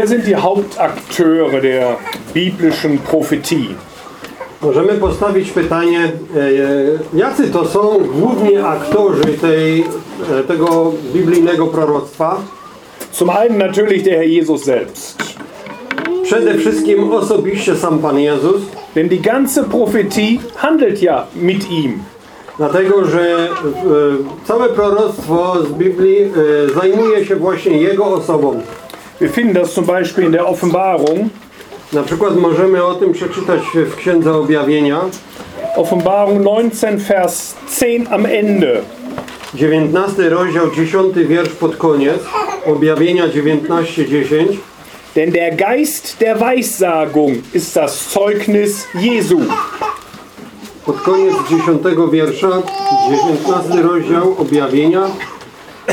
Wer sind die Hauptakteure der biblischen Prophetie? Możemy postawić pytanie, e, jacy to są główni aktorzy tej, e, tego biblijnego proroctwa? Zum einen natürlich der Herr Jesus selbst. Przede wszystkim osobiście sam Pan Jezus, Denn die ganze Prophetie handelt ja mit ihm. dlatego że e, całe proroctwo z Biblii zajmuje się właśnie Jego osobą. Wir finden das zum Beispiel in der Offenbarung. Na przykład możemy o tym przeczytać w Księdze Objawienia, Offenbarung 19, Vers 10 am Ende. 19 rozdział, 10 wiersz pod koniec, Objawienia 19:10. Denn der Geist der Weissagung ist das Zeugnis Jesu. Pod koniec 10 wiersza, 19 rozdział Objawienia,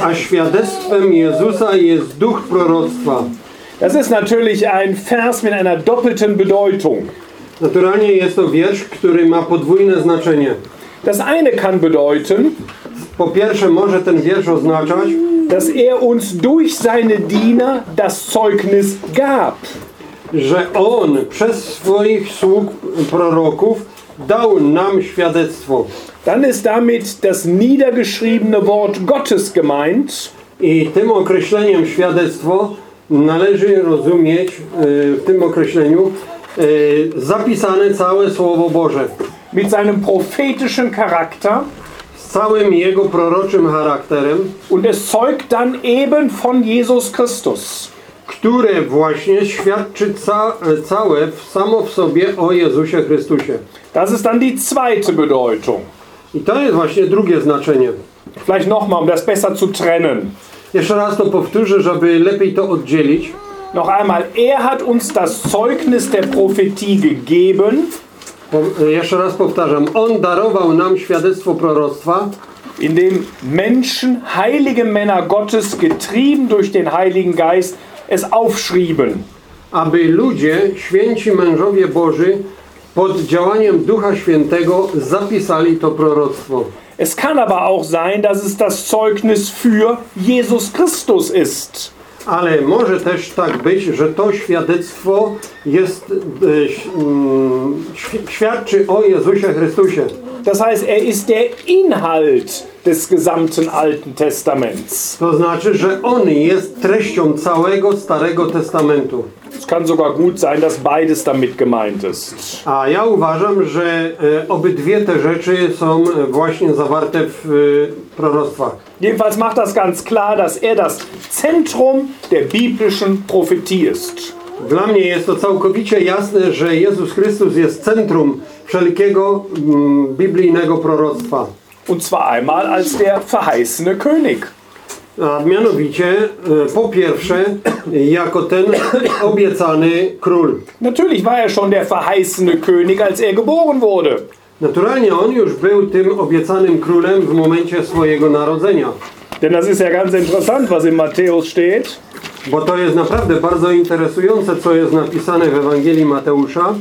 a świadectwem Jezusa jest duch proroctwa. Das ist natürlich ein Vers mit einer doppelten Bedeutung. Naturalnie jest to wiersz, który ma podwójne znaczenie. Das eine kann bedeuten, Po pierwsze może ten wiersz oznaczać, dass er uns durch seine Diener das Zeugnis gab. że On przez swoich sług proroków dał nam świadectwo. Dann ist damit das niedergeschriebene Wort Gottes gemeint. I tym określeniem świadectwo należy rozumieć e, w tym określeniu e, zapisane całe Słowo Boże mit seinem prophetischen Charakter z całym jego proroczym charakterem, und es zeugt dann eben von Jesus Christus. Które właśnie świadczy ca całe w- samo w sobie o Jezusie Chrystusie. Das ist dann die zweite Bedeutung. I to jest właśnie drugie znaczenie. Vielleicht nochmal, um das besser zu trennen. Jeszcze raz to powtórzę, żeby lepiej to oddzielić. Noch einmal, er hat uns das Zeugnis der Prophetie gegeben, Po, jeszcze raz powtarzam. On darował nam świadectwo proroctwa, indem Menschen, heilige Männer Gottes, getrieben durch den Heiligen Geist, es aufschrieben. aby ludzie, święci mężowie Boży, pod działaniem Ducha Świętego zapisali to proroctwo. Es kann aber auch sein, dass es das Zeugnis für Jesus Christus ist. Ale może też tak być, że to świadectwo jest, e, mm, świ- świadczy o Jezusie Chrystusie. Das heißt, er ist der Inhalt des gesamten Alten Testaments. To znaczy, że On jest treścią całego Starego Testamentu. Es kann sogar gut sein, dass beides damit gemeint ist. A ja uważam, że e, obydwie te rzeczy są e, właśnie zawarte w e, proroctwach. Jedenfalls macht das ganz klar, dass er das Zentrum der biblischen Prophetie ist. Dla mnie jest to całkowicie jasne, że Jezus Chrystus jest centrum wszelkiego mm, biblijnego proroctwa. Und zwar einmal als der verheißene König. A mianowicie, e, po pierwsze, jako ten obiecany król. Natürlich war er schon der verheißene König, als er geboren wurde. Naturalnie on już był tym obiecanym królem w momencie swojego narodzenia. Denn das ist ja ganz interessant, was in Matthäus steht. Bo to jest naprawdę bardzo interesujące, co jest napisane w Ewangelii Mateusza.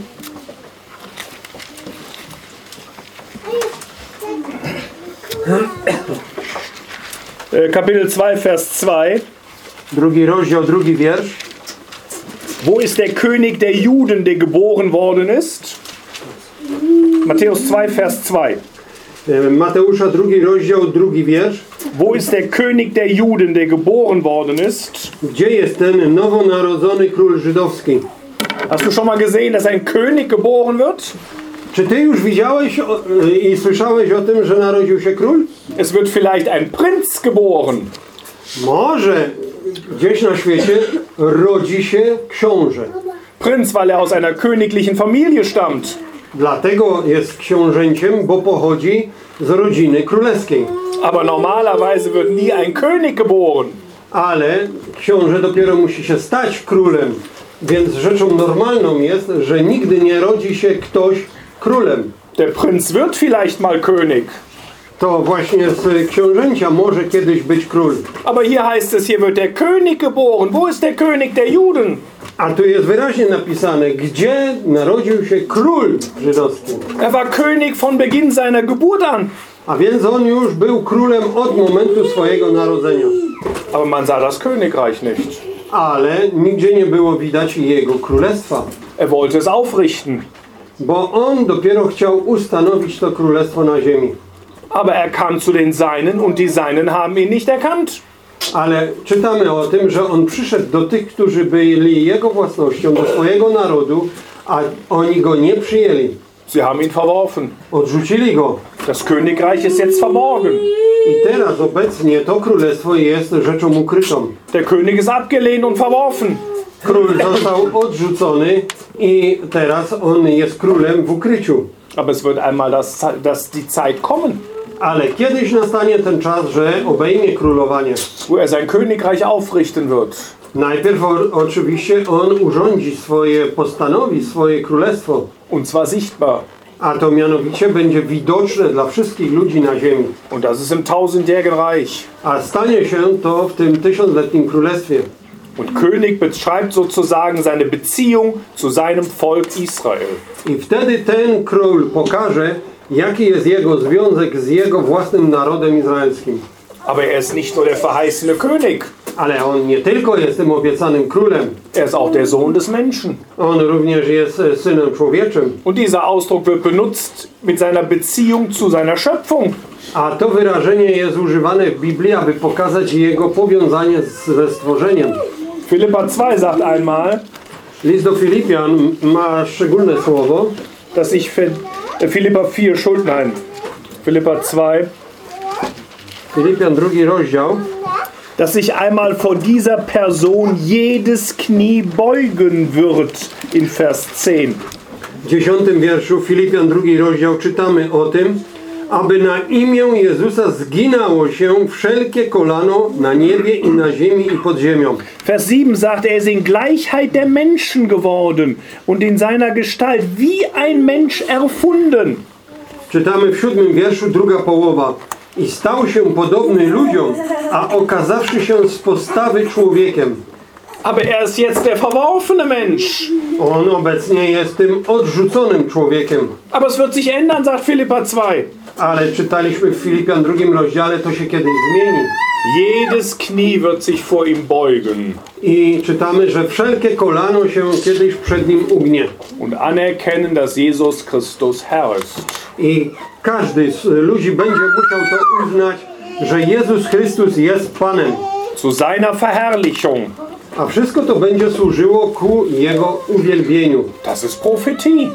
Kapitel 2, Vers 2. Drugi rozdział, drugi wiersz. Wo ist der König der Juden, der geboren worden ist? Matthäus 2, Vers 2. E, Mateusza, drugi rozdział, drugi wiersz. Wo ist der König der Juden, der geboren worden ist? Gdzie jest ten nowonarodzony król żydowski? Hast du schon mal gesehen, dass ein König geboren wird? Czy ty już widziałeś o, e, i słyszałeś o tym, że narodził się król? Es wird vielleicht ein Prinz geboren. Może gdzieś na świecie rodzi się książę. Prinz, weil er aus einer königlichen Familie stammt. Dlatego jest książęciem, bo pochodzi z rodziny królewskiej. Aber normalerweise wird nie ein König geboren. Ale książę dopiero musi się stać królem. Więc rzeczą normalną jest, że nigdy nie rodzi się ktoś królem. Der Prinz wird vielleicht mal König. To właśnie z książęcia może kiedyś być król. Aber hier heißt es, hier wird der König geboren. Wo ist der König der Juden? A tu jest wyraźnie napisane, gdzie narodził się król żydowski. Er war König von Beginn seiner Geburt an. A więc on już był królem od momentu swojego narodzenia. Aber man sah das Königreich nicht. ale nigdzie nie było widać jego królestwa. Er wollte es aufrichten. Bo on dopiero chciał ustanowić to królestwo na ziemi. Aber er kam zu den Seinen und die Seinen haben ihn nicht erkannt. Ale czytamy o tym, że on przyszedł do tych, którzy byli jego własnością, do swojego narodu, a oni go nie przyjęli. Sie haben ihn verworfen. Odrzucili go. Das Königreich ist jetzt verborgen. I teraz obecnie to królestwo jest rzeczą ukrytą. Der König ist abgelehnt und verworfen. Król został odrzucony i teraz on jest królem w ukryciu. Aber es wird einmal das, das, die Zeit kommen, Ale kiedyś nastanie ten czas, że obejmie królowanie. wo er sein Königreich aufrichten wird. Najpierw o, oczywiście on urządzi swoje, postanowi swoje królestwo. Und zwar sichtbar. A to mianowicie będzie widoczne dla wszystkich ludzi na ziemi. Und das ist im tausendjährigen Reich. A stanie się to w tym tysiącletnim królestwie. Und König beschreibt sozusagen seine Beziehung zu seinem Volk Israel. I wtedy ten król pokaże, jaki jest jego związek z jego własnym narodem izraelskim. Aber er ist nicht nur der verheißene König, Ale on nie tylko jest tym obiecanym królem, er ist auch der Sohn des Menschen. on również jest e, synem człowieczym. Und dieser Ausdruck wird benutzt mit seiner Beziehung zu seiner Schöpfung. A to wyrażenie jest używane w Biblii, aby pokazać jego powiązanie z, ze stworzeniem. Philippa 2 sagt einmal, List do Filipian ma szczególne słowo, dass ich Philippa 4 Schuld, nein, Philippa 2, Filipian drugi rozdział, dass sich einmal vor dieser Person jedes Knie beugen wird in Vers 10. w dziesiątym wierszu Filipian drugi rozdział czytamy o tym, aby na imię Jezusa zginało się wszelkie kolano na niebie i na ziemi i pod ziemią. Vers 7 sagt, er ist in Gleichheit der Menschen geworden und in seiner Gestalt wie ein Mensch erfunden. Czytamy w siódmym wierszu druga połowa. I stał się podobny ludziom, a okazawszy się z postawy człowiekiem. Aber er ist jetzt der verworfene Mensch. On obecnie jest tym odrzuconym człowiekiem. Aber es wird sich ändern, sagt Philippa 2. Ale czytaliśmy w Filipian drugim rozdziale, to się kiedyś zmieni. Jedes Knie wird sich vor ihm beugen I czytamy, że wszelkie kolano się kiedyś przed nim ugnie. und anerkennen, dass Jesus Christus Herr ist. I każdy z ludzi będzie musiał to uznać, że Jezus Chrystus jest Panem. Zu seiner Verherrlichung. A wszystko to będzie służyło ku Jego uwielbieniu. Das ist Prophetie.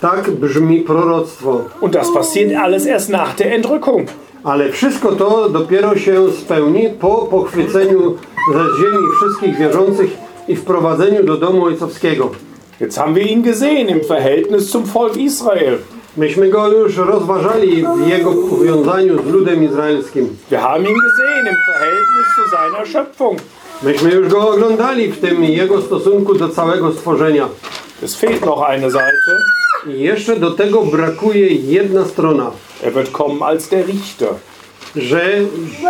Tak brzmi proroctwo. Und das passiert alles erst nach der Entrückung. Ale wszystko to dopiero się spełni po pochwyceniu ze ziemi wszystkich wierzących i wprowadzeniu do domu ojcowskiego. Jetzt haben wir ihn gesehen im Verhältnis zum Volk Israel. Myśmy go już rozważali w jego powiązaniu z ludem izraelskim. Wir haben ihn gesehen im Verhältnis zu seiner Schöpfung. Myśmy już go oglądali w tym jego stosunku do całego stworzenia. Es fehlt noch eine Seite. I jeszcze do tego brakuje jedna strona, Er wird kommen als der Richter. że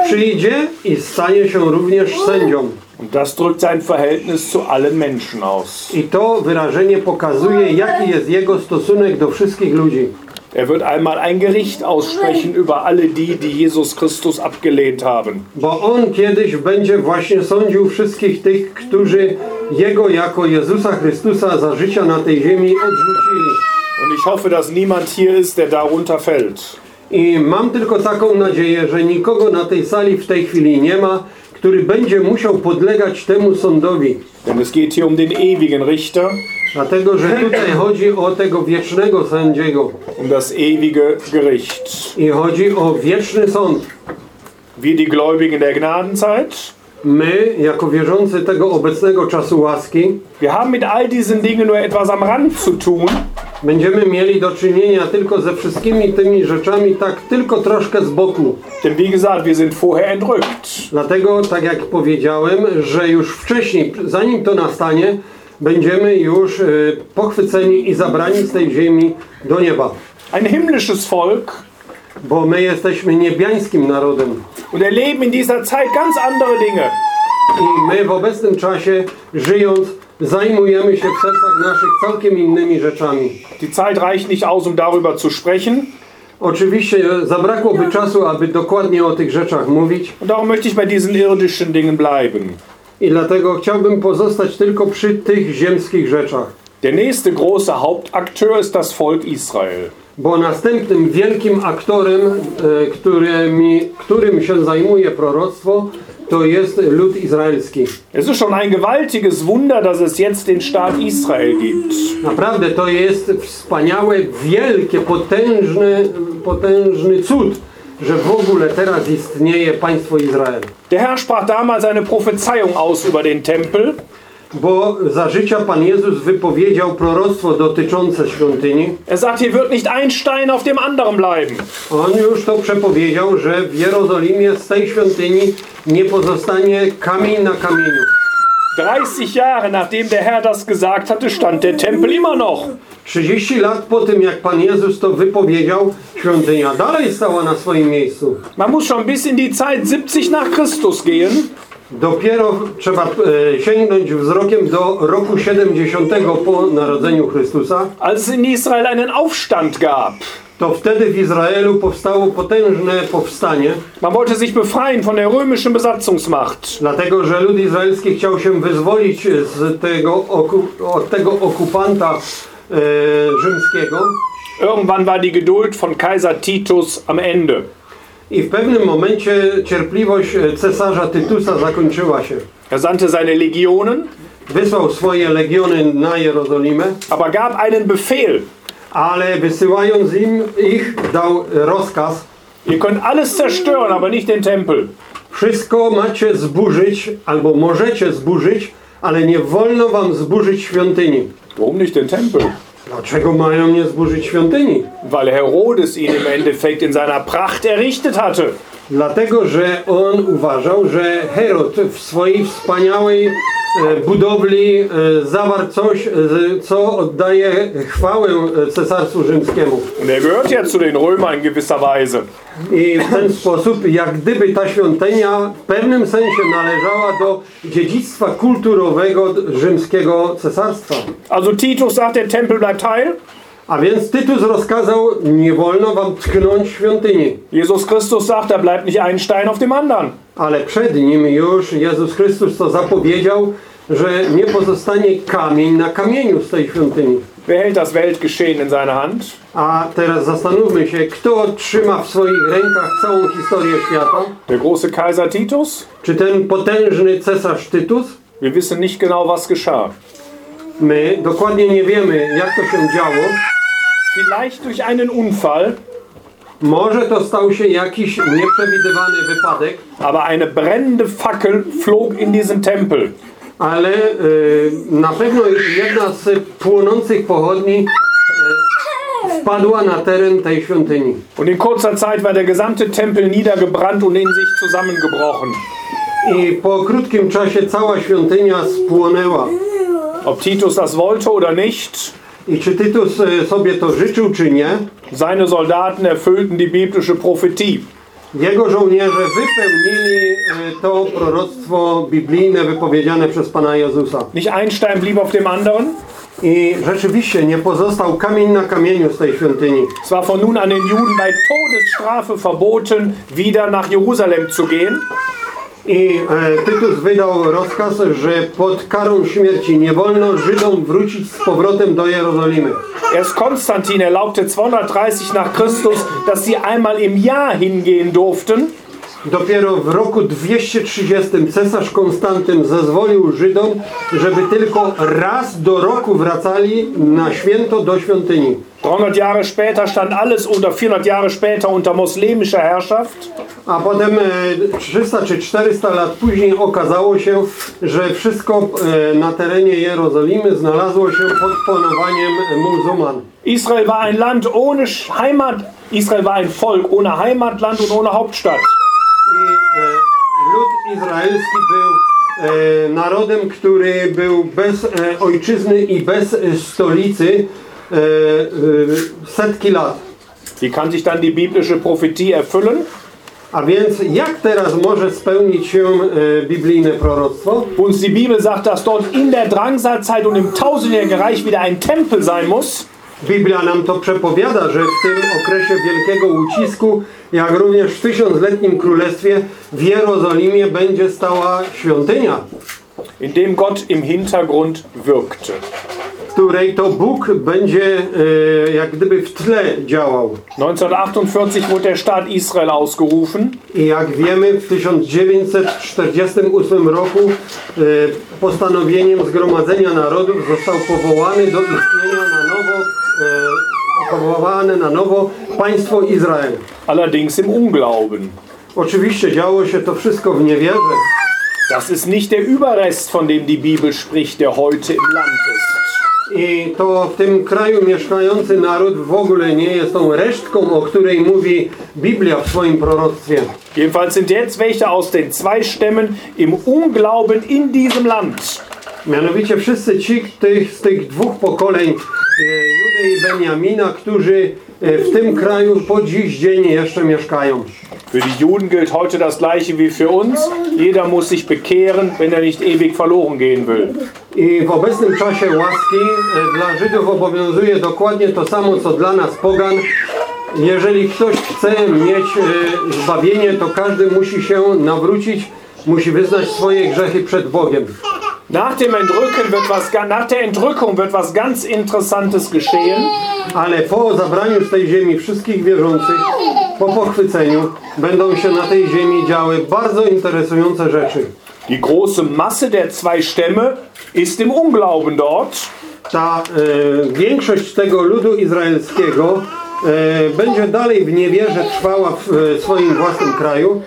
przyjdzie i stanie się również sędzią. Und das drückt sein Verhältnis zu allen Menschen aus. I to wyrażenie pokazuje, jaki jest jego stosunek do wszystkich ludzi. Er wird einmal ein Gericht aussprechen über alle die, die Jesus Christus abgelehnt haben. Bo on kiedyś będzie właśnie sądził wszystkich tych, którzy jego jako Jezusa Chrystusa za życia na tej ziemi odrzucili. Und ich hoffe, dass niemand hier ist, der darunter fällt. I mam tylko taką nadzieję, że nikogo na tej sali w tej chwili nie ma, który będzie musiał podlegać temu sądowi. Denn es geht hier um den ewigen Richter, Dlatego, że tutaj chodzi o tego wiecznego sędziego um das ewige Gericht. i chodzi o wieczny sąd. Wir, die Gläubigen der Gnadenzeit, My, jako wierzący tego obecnego czasu łaski, wir haben mit all diesen Dingen nur etwas am Rand zu tun. Będziemy mieli do czynienia tylko ze wszystkimi tymi rzeczami, tak tylko troszkę z boku. Denn wie gesagt, wir sind vorher entrückt. Dlatego, tak jak powiedziałem, że już wcześniej, zanim to nastanie, będziemy już y, pochwyceni i zabrani z tej ziemi do nieba. Ein himmlisches Volk Bo my jesteśmy niebiańskim narodem. und erleben in dieser Zeit ganz andere Dinge. I my w obecnym czasie, żyjąc, zajmujemy się w sercach naszych całkiem innymi rzeczami. Die Zeit reicht nicht aus, um darüber zu sprechen. Oczywiście zabrakłoby czasu, aby dokładnie o tych rzeczach mówić. Und darum möchte ich bei diesen irdischen Dingen bleiben. I dlatego chciałbym pozostać tylko przy tych ziemskich rzeczach. Der nächste große Hauptakteur ist das Volk Israel. Bo następnym wielkim aktorem, e, którymi, którym się zajmuje proroctwo, to jest lud izraelski. Es ist schon ein gewaltiges Wunder, dass es jetzt den Staat Israel gibt. Naprawdę to jest wspaniałe, wielkie, potężny, potężny cud, że w ogóle teraz istnieje państwo Izrael. Der Herr sprach damals eine Prophezeiung aus über den Tempel. Bo za życia Pan Jezus wypowiedział proroctwo dotyczące świątyni. Er sagt, hier wird nicht ein Stein auf dem anderen bleiben. On już to przepowiedział, że w Jerozolimie z tej świątyni nie pozostanie kamień na kamieniu. 30 Jahre nachdem der Herr das gesagt hatte, stand der Tempel immer noch. 30 lat po tym, jak Pan Jezus to wypowiedział, świątynia dalej stała na swoim miejscu. Man muss schon bis in die Zeit 70 nach Christus gehen, Dopiero trzeba e, sięgnąć wzrokiem do roku 70 po narodzeniu Chrystusa. als in Israel einen Aufstand gab. To wtedy w Izraelu powstało potężne powstanie, Man wollte sich befreien von der römischen Besatzungsmacht. dlatego że lud izraelski chciał się wyzwolić z tego, oku, od tego okupanta e, rzymskiego. Irgendwann war die Geduld von Kaiser Titus am Ende. I w pewnym momencie cierpliwość cesarza Tytusa zakończyła się. Er sandte seine Legionen, Wysłał swoje legiony na Jerozolimę, aber gab einen Befehl. ale wysyłając im ich dał rozkaz. Ihr könnt alles zerstören, aber nicht den Tempel. Wszystko macie zburzyć, albo możecie zburzyć, ale nie wolno wam zburzyć świątyni. Warum nicht den Tempel? Dlaczego mają nie zburzyć świątyni? Weil Herodes ihn im Endeffekt in seiner Pracht errichtet hatte. Dlatego, że on uważał, że Herod w swojej wspaniałej budowli e, zawarł coś, e, co oddaje chwałę e, cesarstwu rzymskiemu. Und er gehört ja zu den Römern in gewisser Weise. I w ten sposób, jak gdyby ta świątynia w pewnym sensie należała do dziedzictwa kulturowego rzymskiego cesarstwa. Also Titus sagt, der Tempel bleibt heil. A więc Tytus rozkazał, nie wolno wam tknąć świątyni. Jesus Christus sagt, da bleibt nicht ein Stein auf dem anderen. Ale przed nim już Jezus Chrystus to zapowiedział, że nie pozostanie kamień na kamieniu z tej świątyni. Wer hält das Weltgeschehen in seiner Hand? A teraz zastanówmy się, kto trzyma w swoich rękach całą historię świata? Der große Kaiser Titus? Czy ten potężny cesarz Tytus? Wir wissen nicht genau, was geschah. My dokładnie nie wiemy, jak to się działo. Vielleicht durch einen Unfall, Może to stał się jakiś nieprzewidywany wypadek, aber eine brennende Fackel flog in diesen Tempel. ale y, na pewno jedna z płonących pochodni y, wpadła na teren tej świątyni. Und in kurzer Zeit war der gesamte Tempel niedergebrannt und in sich zusammengebrochen. I po krótkim czasie cała świątynia spłonęła. Ob Titus das wollte oder nicht, I czy Tytus y, sobie to życzył, czy nie? seine Soldaten erfüllten die biblische Prophetie. Jego żołnierze wypełnili y, to proroctwo biblijne wypowiedziane przez Pana Jezusa. Nicht ein Stein blieb auf dem anderen. I rzeczywiście nie pozostał kamień na kamieniu z tej świątyni. Es war von nun an den Juden bei Todesstrafe verboten, wieder nach Jerusalem zu gehen. I e, Tytus wydał rozkaz, że pod karą śmierci nie wolno Żydom wrócić z powrotem do Jerozolimy. Erst Konstantin erlaubte 230 nach Christus, dass sie einmal im Jahr hingehen durften. Dopiero w roku 230 cesarz Konstantyn zezwolił Żydom, żeby tylko raz do roku wracali na święto do świątyni. 300 Jahre später stand alles unter 400 Jahre später unter muslimischer Herrschaft. A potem e, 300 czy 400 lat później okazało się, że wszystko e, na terenie Jerozolimy znalazło się pod panowaniem muzułman. Israel war ein Land ohne Heimat. Israel war ein Volk ohne Heimatland und ohne Hauptstadt. I e, lud izraelski był e, narodem, który był bez e, ojczyzny i bez e, stolicy e, e, setki lat. Wie kann sich dann die biblische Prophetie erfüllen? A więc jak teraz może spełnić się e, biblijne proroctwo? Wo uns die Bibel sagt, dass dort in der Drangsalzeit und im tausendjährigen Reich wieder ein Tempel sein muss. Biblia nam to przepowiada, że w tym okresie wielkiego ucisku, jak również w tysiącletnim królestwie w Jerozolimie będzie stała świątynia. in dem Gott im Hintergrund wirkte. Której to Bóg będzie e, jak gdyby w tle działał. 1948 wurde der Staat Israel ausgerufen. I jak wiemy, w 1948 roku e, postanowieniem Zgromadzenia Narodów został powołany do istnienia na nowo, e, powołane na nowo państwo Izrael. Allerdings im Unglauben. Oczywiście działo się to wszystko w niewierze. Das ist nicht der Überrest, von dem die Bibel spricht, der heute im Land ist. I to w tym kraju mieszkający naród w ogóle nie jest tą resztką, o której mówi Biblia w swoim proroctwie. Jedenfalls sind jetzt welche aus den zwei Stämmen im Unglauben in diesem Land. Mianowicie wszyscy ci tych, z tych dwóch pokoleń, e, Judy i Benjamina, którzy e, w tym kraju po dziś dzień jeszcze mieszkają. Für die Juden gilt heute das gleiche wie für uns. Jeder muss sich bekehren, wenn er nicht ewig verloren gehen will. I w obecnym czasie łaski e, dla Żydów obowiązuje dokładnie to samo, co dla nas pogan. Jeżeli ktoś chce mieć zbawienie, to każdy musi się nawrócić, musi wyznać swoje grzechy przed Bogiem. Nach, dem Entrücken wird was, nach der Entrückung wird was ganz Interessantes geschehen. Ale po zabraniu z tej ziemi wszystkich wierzących, po pochwyceniu, będą się na tej ziemi działy bardzo interesujące rzeczy. Die große Masse der zwei Stämme ist im Unglauben dort. Ta e, większość tego ludu izraelskiego e, będzie dalej w niewierze trwała w e, swoim własnym kraju,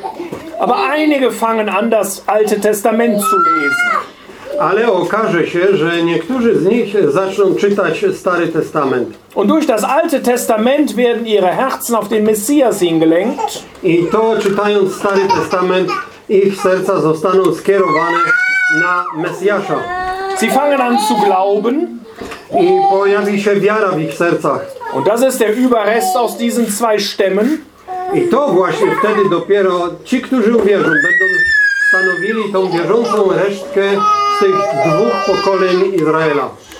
Aber einige fangen an, das Alte Testament zu lesen. Ale okaże się, że niektórzy z nich zaczną czytać Stary Testament. Und durch das Alte Testament werden ihre Herzen auf den Messias hingelenkt. I to czytając Stary Testament, ich serca zostaną skierowane na Mesjasza. Sie fangen an zu glauben. I pojawi się wiara w ich sercach. Und das ist der Überrest aus diesen zwei Stämmen. I to właśnie wtedy dopiero ci, którzy uwierzą, będą stanowili tą wierzącą resztkę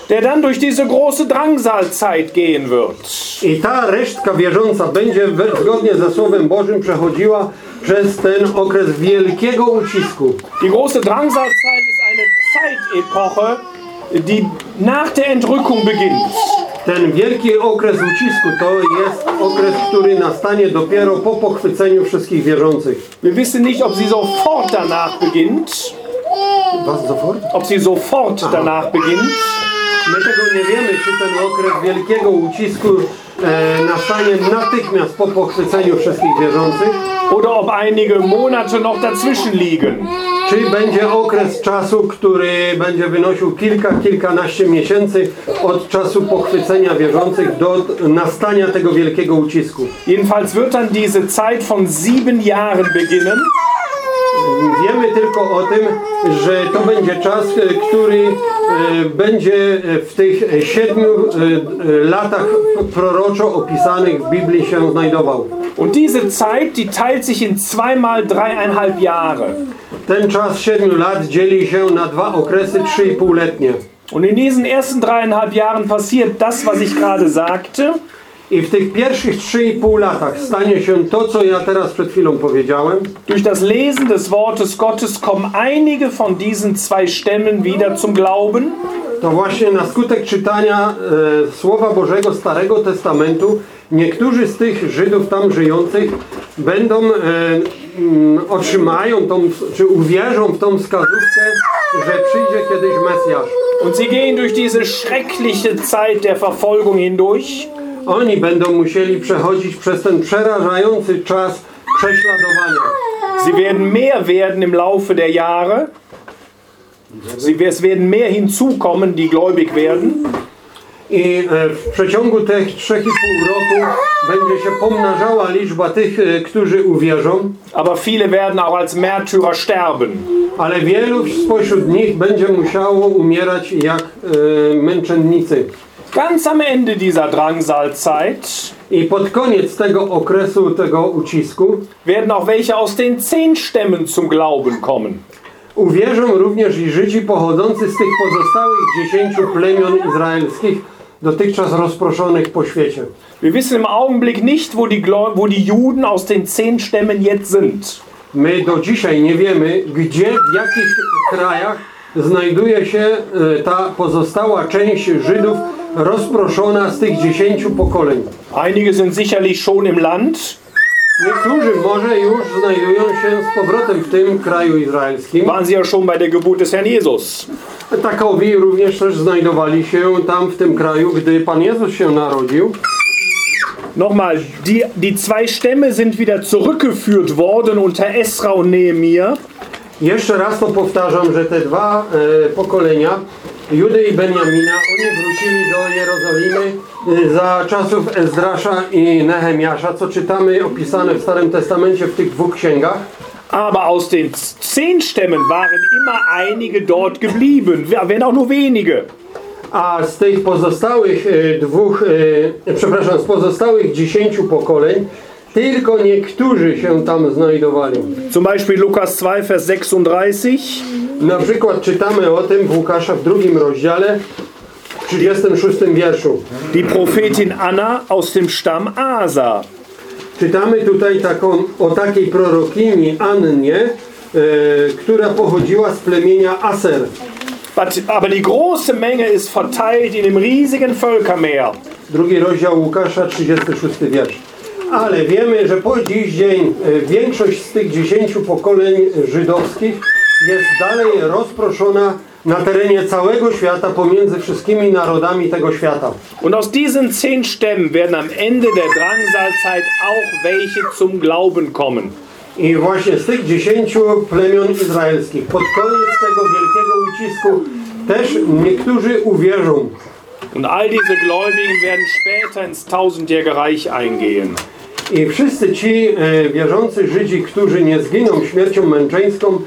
der dann durch diese große Drangsalzeit gehen wird. I ta resztka wierząca będzie zgodnie ze Słowem Bożym przechodziła przez ten okres wielkiego ucisku. Die große Drangsalzeit ist eine Zeitepoche, die nach der Entrückung beginnt. Ten wielki okres ucisku to jest okres, który nastanie dopiero po pochwyceniu wszystkich wierzących. Wir wissen nicht, ob sie sofort danach beginnt. Was sofort? Ob sie sofort danach beginnt. My tego nie wiemy, czy ten okres wielkiego ucisku e, nastanie natychmiast po pochwyceniu wszystkich wierzących, Oder ob einige Monate noch dazwischen liegen. czy będzie okres czasu, który będzie wynosił kilka, kilkanaście miesięcy od czasu pochwycenia wierzących do nastania tego wielkiego ucisku. Jedenfalls wird dann diese Zeit von sieben Jahren beginnen. Wiemy tylko o tym, że to będzie czas, e, który e, będzie w tych siedmiu e, latach proroczo opisanych w Biblii się znajdował. Und diese Zeit, die teilt sich in zweimal dreieinhalb Jahre. Ten czas siedmiu lat dzieli się na dwa okresy trzy i półletnie. Und in diesen ersten dreieinhalb Jahren passiert das, was ich gerade sagte. I w tych pierwszych trzy i pół latach stanie się to, co ja teraz przed chwilą powiedziałem. Durch das Lesen des Wortes Gottes kommen einige von diesen zwei Stämmen wieder zum Glauben. To właśnie na skutek czytania e, Słowa Bożego Starego Testamentu niektórzy z tych Żydów tam żyjących będą, e, mm, otrzymają tą, czy uwierzą w tą wskazówkę, że przyjdzie kiedyś Mesjasz. Und sie gehen durch diese schreckliche Zeit der Verfolgung hindurch. Oni będą musieli przechodzić przez ten przerażający czas prześladowania. Sie werden mehr werden im Laufe der Jahre. Sie, es werden mehr hinzukommen, die gläubig werden. I e, w przeciągu tych 3,5 roku będzie się pomnażała liczba tych, e, którzy uwierzą, Aber viele werden auch als Märtyrer sterben. ale wielu spośród nich będzie musiało umierać jak e, męczennicy. Ganz am Ende dieser Drangsalzeit I pod koniec tego okresu, tego ucisku, werden auch welche aus den zehn Stämmen zum Glauben kommen. uwierzą również i Żydzi pochodzący z tych pozostałych dziesięciu plemion izraelskich, dotychczas rozproszonych po świecie. Wir wissen im Augenblick nicht, wo die, wo die Juden aus den zehn Stämmen jetzt sind. My do dzisiaj nie wiemy, gdzie, w jakich krajach znajduje się e, ta pozostała część Żydów rozproszona z tych dziesięciu pokoleń. Einige sind sicherlich schon im Land, Niektórzy może już znajdują się z powrotem w tym kraju izraelskim. waren sie ja schon bei der Geburt des Herrn Jesus. Takowi również też znajdowali się tam w tym kraju, gdy Pan Jezus się narodził. Nochmal, die, die zwei Stämme sind wieder zurückgeführt worden unter Esra und Nehemia. Jeszcze raz to powtarzam, że te dwa e, pokolenia, Judy i Benjamina, oni wrócili do Jerozolimy e, za czasów Ezdrasza i Nehemiasza, co czytamy opisane w Starym Testamencie w tych dwóch księgach. Aber aus den zehn Stämmen waren immer einige dort geblieben, wenn auch nur wenige. A z tych pozostałych e, dwóch, e, przepraszam, z pozostałych dziesięciu pokoleń, tylko niektórzy się tam znajdowali. Zum Beispiel Lukas 2, Vers 36. Na przykład czytamy o tym w Łukasza w drugim rozdziale, w 36 wierszu. Die Prophetin Anna aus dem Stamm Asa. Czytamy tutaj taką, o takiej prorokini Annie, e, która pochodziła z plemienia Aser. But- Aber die große Menge ist verteilt in dem riesigen Völkermeer. Drugi rozdział Łukasza, 36 wiersz. Ale wiemy, że po dziś dzień e, większość z tych dziesięciu pokoleń żydowskich jest dalej rozproszona na terenie całego świata pomiędzy wszystkimi narodami tego świata. Und aus diesen zehn Stämmen werden am Ende der Drangsalzeit auch welche zum Glauben kommen. I właśnie z tych dziesięciu plemion izraelskich pod koniec tego wielkiego ucisku też niektórzy uwierzą. Und all diese Gläubigen werden später ins tausendjährige Reich eingehen. I wszyscy ci e, wierzący Żydzi, którzy nie zginą śmiercią męczeńską,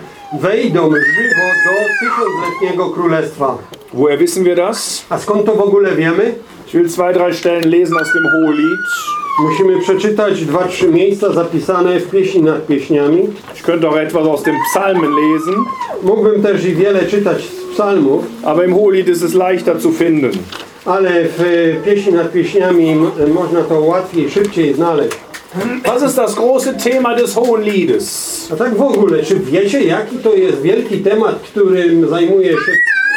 wejdą żywo do tysiącletniego królestwa. Woher wissen wir das? A skąd to w ogóle wiemy? Ich will zwei, drei Stellen lesen aus dem Hohelied. Musimy przeczytać dwa, trzy miejsca zapisane w pieśni nad pieśniami. Ich könnte auch etwas aus Psalmen lesen, Mógłbym też i wiele czytać z psalmów, aber im Hohelied ist es leichter zu finden. ale w e, pieśni nad pieśniami można to łatwiej, szybciej znaleźć. Was ist das große Thema des Hohenliedes? A tak w ogóle, czy wiecie jaki to jest wielki temat, którym zajmuje się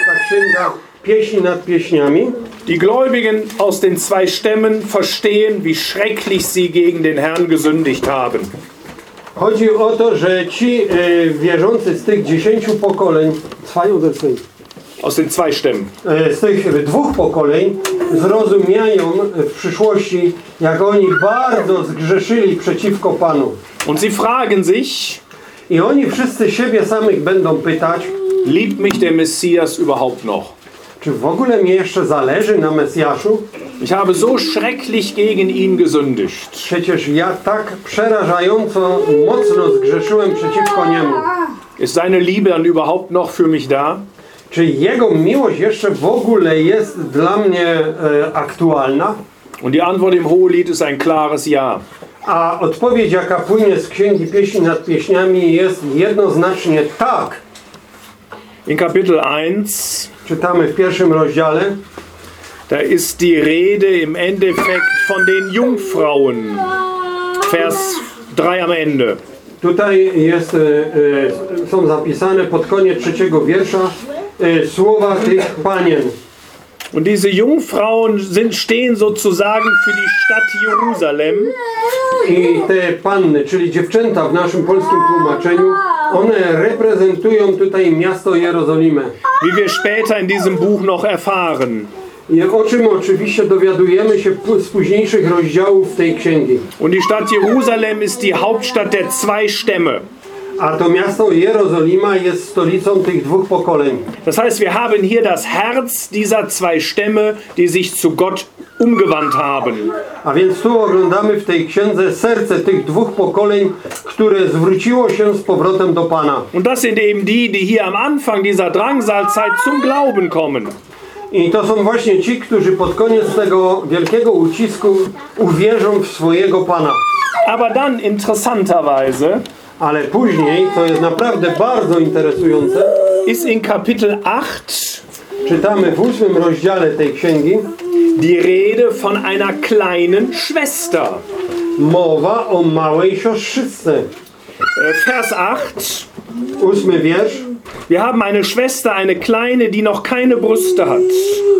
ta księga pieśni nad pieśniami? Die Gläubigen aus den zwei Stämmen verstehen, wie schrecklich sie gegen den Herrn gesündigt haben. Chodzi o to, że ci e, wierzący z tych dziesięciu pokoleń, oder zehn? Aus den zwei Stämmen. Z tych dwóch pokoleń zrozumiają w przyszłości, jak oni bardzo zgrzeszyli przeciwko Panu. Und sie fragen sich, I oni wszyscy siebie samych będą pytać, liebt mich der Messias überhaupt noch? czy w ogóle mi jeszcze zależy na Mesjaszu? Ich habe so schrecklich gegen ihn gesündigt. Przecież ja tak przerażająco mocno zgrzeszyłem przeciwko Niemu. Ist seine Liebe dann überhaupt noch für mich da? Czy Jego miłość jeszcze w ogóle jest dla mnie e, aktualna? Und die Antwort im Hohelied ist ein klares Ja. A odpowiedź, jaka płynie z Księgi Pieśni nad Pieśniami jest jednoznacznie tak. In Kapitel 1, Czytamy w pierwszym rozdziale. da ist die Rede im Endeffekt von den Jungfrauen. Vers 3 am Ende. Tutaj jest, e, e, są zapisane pod koniec trzeciego wiersza e, słowa tych panien. Und diese Jungfrauen sind, stehen sozusagen für die Stadt Jerusalem. I te panny, czyli dziewczęta w naszym polskim tłumaczeniu, one reprezentują tutaj miasto Jerozolimę. wie wir später in diesem Buch noch erfahren. O czym oczywiście dowiadujemy się z późniejszych rozdziałów tej księgi. Und die Stadt Jerusalem ist die Hauptstadt der zwei Stämme. A to miasto Jerozolima jest stolicą tych dwóch pokoleń. Das heißt, wir haben hier das Herz dieser zwei Stämme, die sich zu Gott umgewandt haben. A więc tu oglądamy w tej księdze serce tych dwóch pokoleń, które zwróciło się z powrotem do Pana. Und das sind eben die, die hier am Anfang dieser Drangsalzeit zum Glauben kommen. I to są właśnie ci, którzy pod koniec tego wielkiego ucisku uwierzą w swojego Pana. Aber dann interessanterweise Ale później, to jest naprawdę bardzo interesujące, ist in Kapitel 8 czytamy w ósmym rozdziale tej księgi die Rede von einer kleinen Schwester. mowa o małej siostrzyce. Äh, Vers 8. ósmy wiersz, Wir haben eine Schwester, eine kleine, die noch keine Brüste hat.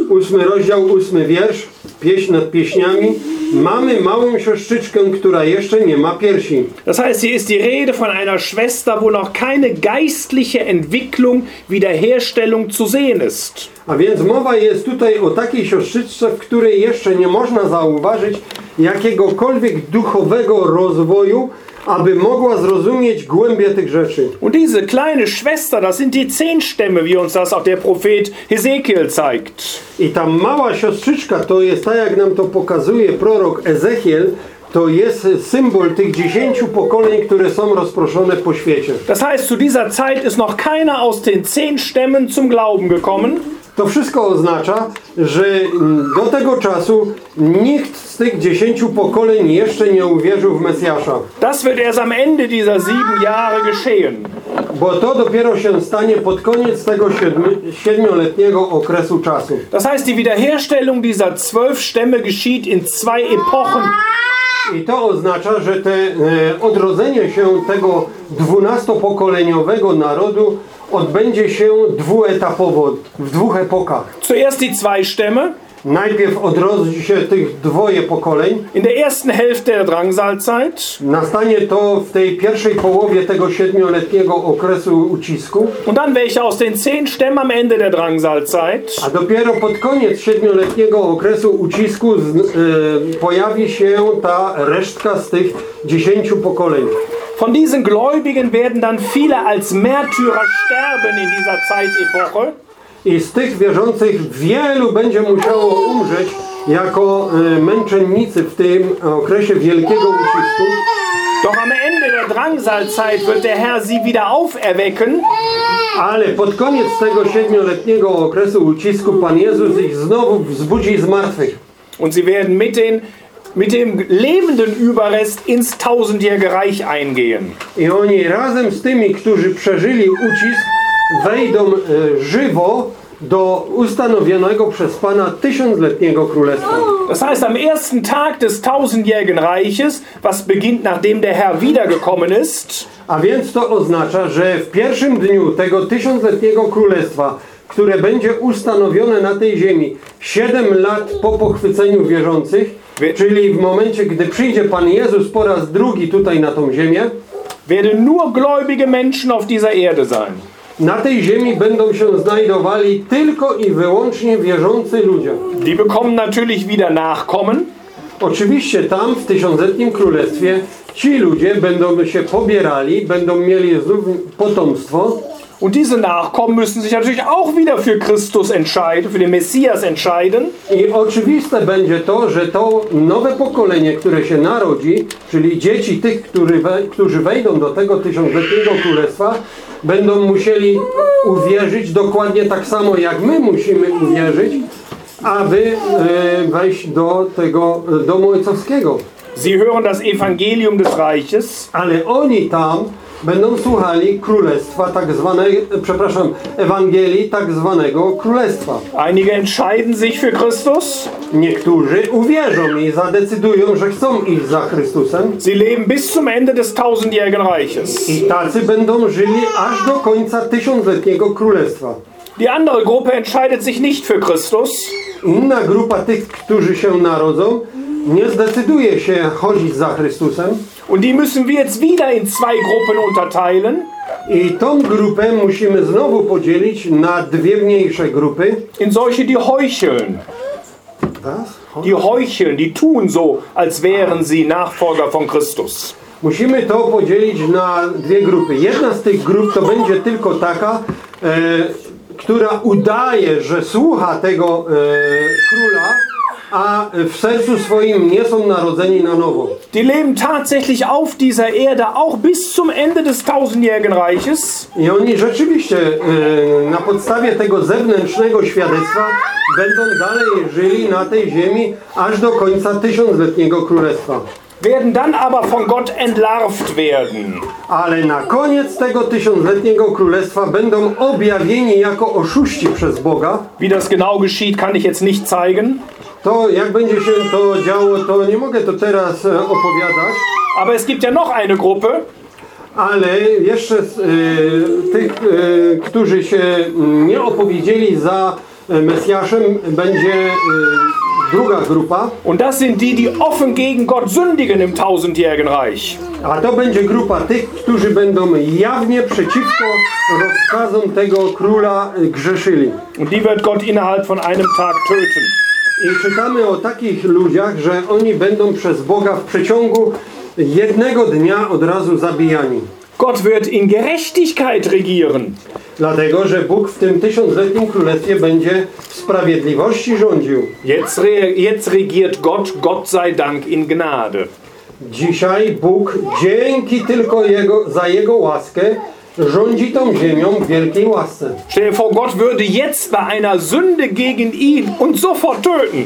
ósmy rozdział, ósmy wiersz, pieśń nad pieśniami. Mamy małą siostrzyczkę, która jeszcze nie ma piersi. Das heißt, hier ist die Rede von einer Schwester, wo noch keine geistliche Entwicklung, Wiederherstellung zu sehen ist. A więc mowa jest tutaj o takiej siostrzyczce, w której jeszcze nie można zauważyć jakiegokolwiek duchowego rozwoju, aby mogła zrozumieć głębię tych rzeczy. Und diese kleine Schwester, das sind die zehn Stämme, wie uns das auch der Prophet Hesekiel zeigt. I ta mała siostrzyczka to jest tak, jak nam to pokazuje prorok Ezechiel, to jest symbol tych dziesięciu pokoleń, które są rozproszone po świecie. Das heißt, zu dieser Zeit ist noch keiner aus den zehn Stämmen zum Glauben gekommen. To wszystko oznacza, że do tego czasu nikt z tych dziesięciu pokoleń jeszcze nie uwierzył w Mesjasza. Das wird erst am Ende dieser sieben Jahre geschehen. Bo to dopiero się stanie pod koniec tego siedmi, siedmioletniego okresu czasu. Das heißt, die Wiederherstellung dieser zwölf Stämme geschieht in zwei Epochen. I to oznacza, że te e, odrodzenie się tego dwunastopokoleniowego narodu odbędzie się dwuetapowo, w dwóch epokach. Zuerst die zwei Stämme Najpierw odrodzi się tych dwoje pokoleń. in der ersten Hälfte der Drangsalzeit Nastanie to w tej pierwszej połowie tego siedmioletniego okresu ucisku, und dann welche aus den zehn Stämmen am Ende der Drangsalzeit. a dopiero pod koniec siedmioletniego okresu ucisku z, e, pojawi się ta resztka z tych dziesięciu pokoleń. Von diesen Gläubigen werden dann viele als Märtyrer sterben in dieser Zeitepoche. I z tych wierzących wielu będzie musiało umrzeć jako e, męczennicy w tym okresie wielkiego ucisku. Doch am Ende der Drangsalzeit wird der Herr sie wieder auferwecken Ale pod koniec tego siedmioletniego okresu ucisku Pan Jezus ich znowu wzbudzi z martwych. und sie werden mit, den, mit dem lebenden Überrest ins tausendjährige Reich eingehen. I oni razem z tymi, którzy przeżyli ucisk, wejdą e, żywo do ustanowionego przez Pana tysiącletniego królestwa. Das heißt, am ersten Tag des tausendjährigen Reiches, was beginnt nachdem der Herr wiedergekommen ist, A więc to oznacza, że w pierwszym dniu tego tysiącletniego królestwa, które będzie ustanowione na tej ziemi 7 lat po pochwyceniu wierzących, Wie- czyli w momencie, gdy przyjdzie Pan Jezus po raz drugi tutaj na tą ziemię, werden nur gläubige Menschen auf dieser Erde sein. na tej ziemi będą się znajdowali tylko i wyłącznie wierzący ludzie. Die bekommen natürlich wieder Nachkommen, Oczywiście tam w tysiącletnim królestwie ci ludzie będą się pobierali, będą mieli potomstwo Und diese Nachkommen müssen sich natürlich auch wieder für Christus entscheiden, für den Messias entscheiden. i oczywiste będzie to, że to nowe pokolenie, które się narodzi, czyli dzieci tych, którzy, we, którzy wejdą do tego tysiącletniego królestwa, będą musieli uwierzyć dokładnie tak samo jak my musimy uwierzyć, aby e, wejść do tego e, domu ojcowskiego. Sie hören das Evangelium des Reiches Ale oni tam będą słuchali królestwa tak zwanej, przepraszam, Ewangelii tak zwanego królestwa. Einige entscheiden sich für Christus. Niektórzy uwierzą i zadecydują, że chcą iść za Chrystusem Sie leben bis zum Ende des tausendjährigen Reiches. i tacy będą żyli aż do końca tysiącletniego królestwa. Die andere Gruppe entscheidet sich nicht für Christus. Inna grupa tych, którzy się narodzą, nie zdecyduje się chodzić za Chrystusem Und die müssen wir jetzt wieder in zwei Gruppen unterteilen. i tą grupę musimy znowu podzielić na dwie mniejsze grupy. In solche, die heucheln. Die heucheln, die tun so, als wären sie Nachfolger von Christus. Musimy to podzielić na dwie grupy. Jedna z tych grup to będzie tylko taka, e, która udaje, że słucha tego e, króla, a w sercu swoim nie są narodzeni na nowo. Die leben tatsächlich auf dieser Erde auch bis zum Ende des tausendjährigen Reiches. I oni rzeczywiście na podstawie tego zewnętrznego świadectwa będą dalej żyli na tej ziemi aż do końca tysiącletniego królestwa. werden dann aber von Gott entlarvt werden. Ale na koniec tego tysiącletniego królestwa będą objawieni jako oszuści przez Boga. Wie das genau geschieht, kann ich jetzt nicht zeigen. To jak będzie się to działo, to nie mogę to teraz e, opowiadać, Aber es gibt ja noch eine Gruppe, Ale jeszcze z e, tych, e, którzy się nie opowiedzieli za Mesjaszem, będzie e, druga grupa. Und das sind die, die offen gegen Gott sündigen im tausendjährigen Reich. A to będzie grupa tych, którzy będą jawnie przeciwko rozkazom tego króla grzeszyli. Und die wird Gott innerhalb von einem Tag töten. I czytamy o takich ludziach, że oni będą przez Boga w przeciągu jednego dnia od razu zabijani. Gott wird in Gerechtigkeit regieren. Dlatego, że Bóg w tym tysiącletnim królestwie będzie w sprawiedliwości rządził. Jetzt, re jetzt regiert Gott, Gott sei Dank, in Gnade. Dzisiaj Bóg dzięki tylko jego, za Jego łaskę rządzi tą ziemią w wielkiej łasce. Stell dir vor, Gott würde jetzt bei einer Sünde gegen ihn uns sofort töten.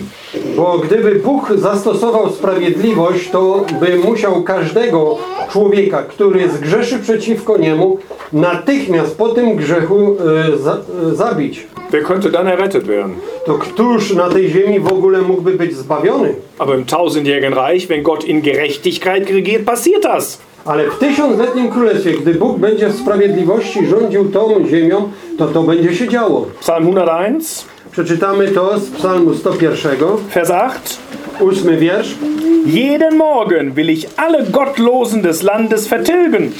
Bo gdyby Bóg zastosował sprawiedliwość, to by musiał każdego człowieka, który zgrzeszy przeciwko niemu, natychmiast po tym grzechu e, za, e, zabić. Wer könnte dann errettet werden? To któż na tej ziemi w ogóle mógłby być zbawiony? Aber im tausendjährigen Reich, wenn Gott in Gerechtigkeit regiert, passiert das. Ale w tysiącletnim królestwie, gdy Bóg będzie w sprawiedliwości rządził tą ziemią, to to będzie się działo. Psalm 101, Przeczytamy to z psalmu 101, Vers 8. ósmy wiersz. Jeden Morgen will ich alle Gottlosen des Landes vertilgen.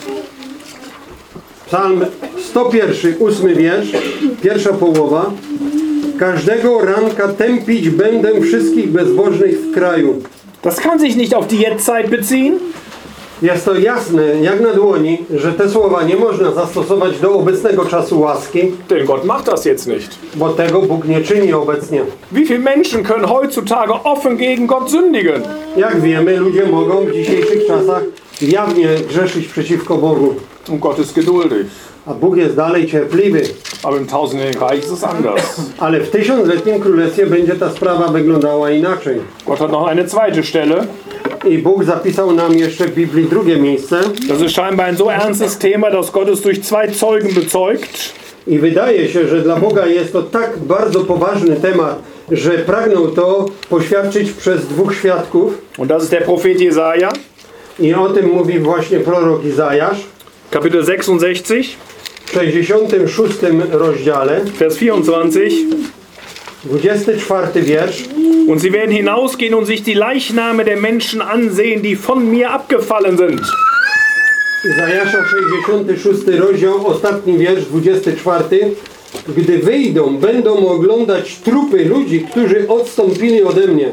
Psalm 101, ósmy wiersz, pierwsza połowa. Każdego ranka tępić będę wszystkich bezbożnych w kraju. Das kann sich nicht auf die Jetztzeit beziehen, Jest to jasne, jak na dłoni, że te słowa nie można zastosować do obecnego czasu łaski, denn Gott macht das jetzt nicht. bo tego Bóg nie czyni obecnie. Wie viele Menschen können heutzutage offen gegen Gott sündigen? Jak wiemy, ludzie mogą w dzisiejszych czasach jawnie grzeszyć przeciwko Bogu, Und Gott ist geduldig. a Bóg jest dalej cierpliwy. Aber im tausendjährigen Reich ist es anders. Ale w tysiącletnim królestwie będzie ta sprawa wyglądała inaczej. Gott hat noch eine zweite Stelle. I Bóg zapisał nam jeszcze w Biblii drugie miejsce. Das ist scheinbar ein so ernstes Thema, dass Gott es durch zwei Zeugen bezeugt. I wydaje się, że dla Boga jest to tak bardzo poważny temat, że pragnął to poświadczyć przez dwóch świadków. Und das ist der Prophet Jesaja, I o tym mówi właśnie prorok Izajasz Kapitel 66, w 66 rozdziale, Vers 24. 24 wiersz. Und sie werden hinausgehen und sich die Leichname der Menschen ansehen, die von mir abgefallen sind. Izajasza 66 rozdział, ostatni wiersz, 24. Gdy wyjdą, będą oglądać trupy ludzi, którzy odstąpili ode mnie.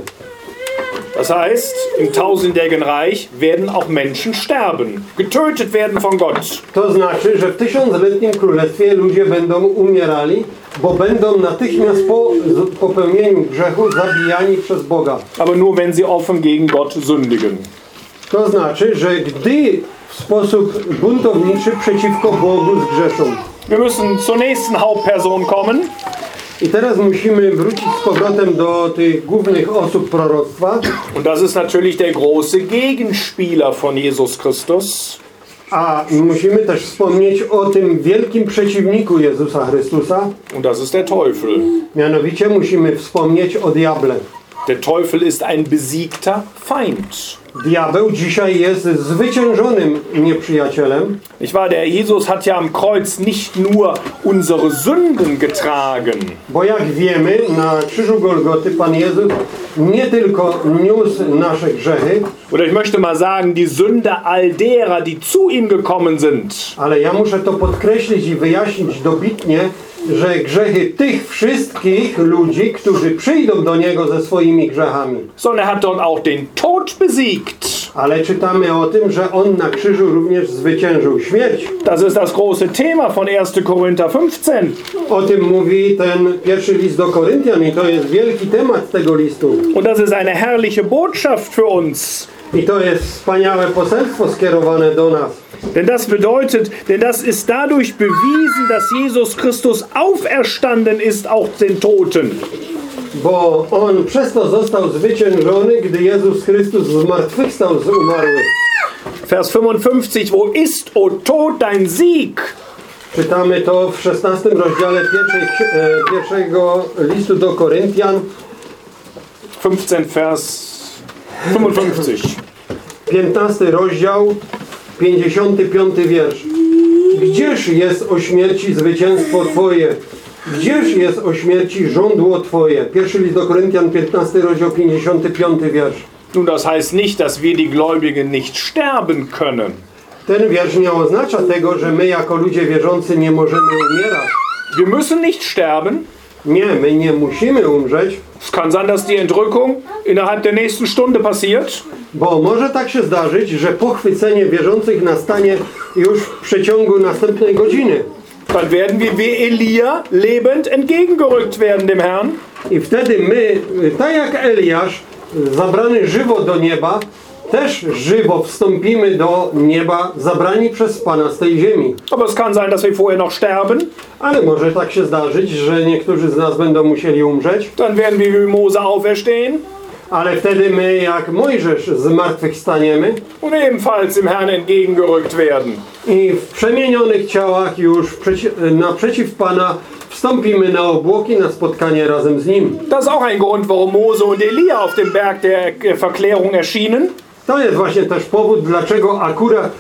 Das heißt, im tausendjährigen Reich werden auch Menschen sterben, getötet werden von Gott. To znaczy, że w tysiącletnim królestwie ludzie będą umierali, bo będą natychmiast po popełnieniu grzechu zabijani przez Boga. Aber nur wenn sie offen gegen Gott sündigen. To znaczy, że gdy w sposób buntowniczy przeciwko Bogu zgrzeszą. Wir müssen zur nächsten Hauptperson kommen. I teraz musimy wrócić z powrotem do tych głównych osób proroctwa, Und das ist natürlich der große Gegenspieler von Jesus Christus. A musimy też wspomnieć o tym wielkim przeciwniku Jezusa Chrystusa. Und das ist der Teufel. Mianowicie musimy wspomnieć o diable. Der Teufel ist ein besiegter Feind. Diabeł dzisiaj jest zwyciężonym nieprzyjacielem, Ich war, der Jesus hat ja am Kreuz nicht nur unsere Sünden getragen, bo jak wiemy, na krzyżu Golgoty Pan Jezus nie tylko niósł nasze grzechy, oder ich möchte mal sagen, die Sünde all derer, die zu ihm gekommen sind. ale ja muszę to podkreślić i wyjaśnić dobitnie, że grzechy tych wszystkich ludzi, którzy przyjdą do Niego ze swoimi grzechami. Sondern er hat dort auch den Tod besiegt. Ale czytamy o tym, że On na krzyżu również zwyciężył śmierć. Das ist das große Thema von 1. Korinther 15. O tym mówi ten pierwszy list do Koryntian i to jest wielki temat tego listu. Und das ist eine herrliche Botschaft für uns. I to jest wspaniałe poselstwo skierowane do nas. Denn das bedeutet, denn das ist dadurch bewiesen, dass Jesus Christus auferstanden ist, auch den Toten. Bo On przez to został zwyciężony, gdy Jezus Chrystus zmartwychwstał z umarłych. Vers 55, wo ist, o Tod, dein Sieg? Czytamy to w 16 rozdziale pierwszej, e, pierwszego listu do Koryntian, 15, Vers 55. 15 rozdział, 55 wiersz. Gdzież jest o śmierci zwycięstwo Twoje? Gdzież jest o śmierci żądło Twoje? Pierwszy list do Koryntian, 15 rozdział, 55 wiersz. Nun, das heißt nicht, dass wir die Gläubigen nicht sterben können. Ten wiersz nie oznacza tego, że my jako ludzie wierzący nie możemy umierać. Wir müssen nicht sterben. Nie, my nie musimy umrzeć, Es kann sein, dass die Entrückung innerhalb der nächsten Stunde passiert. bo może tak się zdarzyć, że pochwycenie wierzących nastanie już w przeciągu następnej godziny. Dann werden wir wie Elia lebend entgegengerückt werden dem Herrn. I wtedy my, tak jak Eliasz, zabrany żywo do nieba, też żywo wstąpimy do nieba, zabrani przez Pana z tej ziemi. Aber es kann sein, dass wir vorher noch sterben. Ale może tak się zdarzyć, że niektórzy z nas będą musieli umrzeć, Dann werden wir wie Mose auferstehen ale wtedy my, jak Mojżesz, zmartwychwstaniemy und ebenfalls dem Herrn entgegengerückt werden. i w przemienionych ciałach już przeci naprzeciw Pana wstąpimy na obłoki na spotkanie razem z Nim. Das ist auch ein Grund, warum Mose und Elia auf dem Berg der Verklärung erschienen. To jest właśnie też powód, dlaczego akurat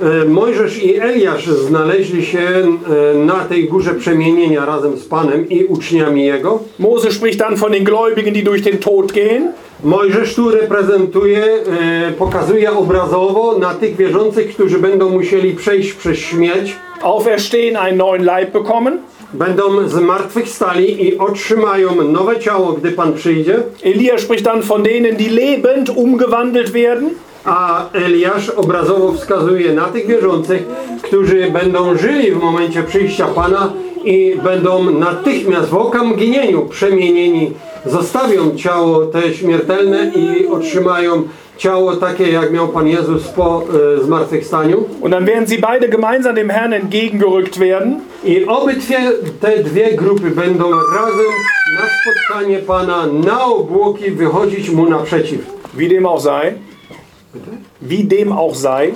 e, Mojżesz i Eliasz znaleźli się e, na tej górze przemienienia razem z Panem i uczniami Jego. Mose spricht dann von den Gläubigen, die durch den Tod gehen. Mojżesz tu reprezentuje, e, pokazuje obrazowo na tych wierzących, którzy będą musieli przejść przez śmierć, auferstehen, einen neuen Leib bekommen. Będą zmartwychwstali i otrzymają nowe ciało, gdy Pan przyjdzie. Elia spricht dann von denen, die lebend umgewandelt werden. A Eliasz obrazowo wskazuje na tych wierzących, którzy będą żyli w momencie przyjścia Pana i będą natychmiast w okamgnieniu przemienieni. Zostawią ciało te śmiertelne i otrzymają ciało takie, jak miał Pan Jezus po e, zmartwychwstaniu. Und dann werden sie beide gemeinsam dem Herrn entgegengerückt werden. I obydwie te dwie grupy będą razem na spotkanie Pana na obłoki wychodzić Mu naprzeciw. Wie dem auch sei. Wie dem auch sei.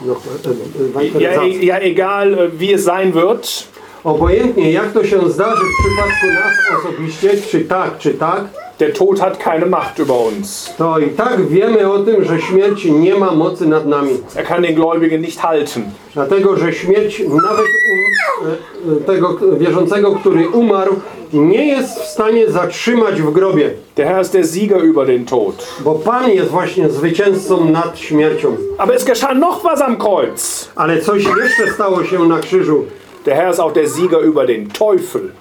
No, e, e, Ja, e- ja egal, äh, wie es sein wird. Obojętnie jak to się zdarzy w przypadku nas osobiście, czy tak, czy tak, Der Tod hat keine Macht über uns. to i tak wiemy o tym, że śmierć nie ma mocy nad nami. Er kann den Gläubigen nicht halten. Dlatego, że śmierć nawet um, e, e, tego wierzącego, który umarł, nie jest w stanie zatrzymać w grobie. Der Herr ist der Sieger über den Tod. Bo Pan jest właśnie zwycięzcą nad śmiercią. Aber es geschah noch was am Kreuz. Ale coś jeszcze stało się na krzyżu. Der Herr ist auch der Sieger über den Teufel.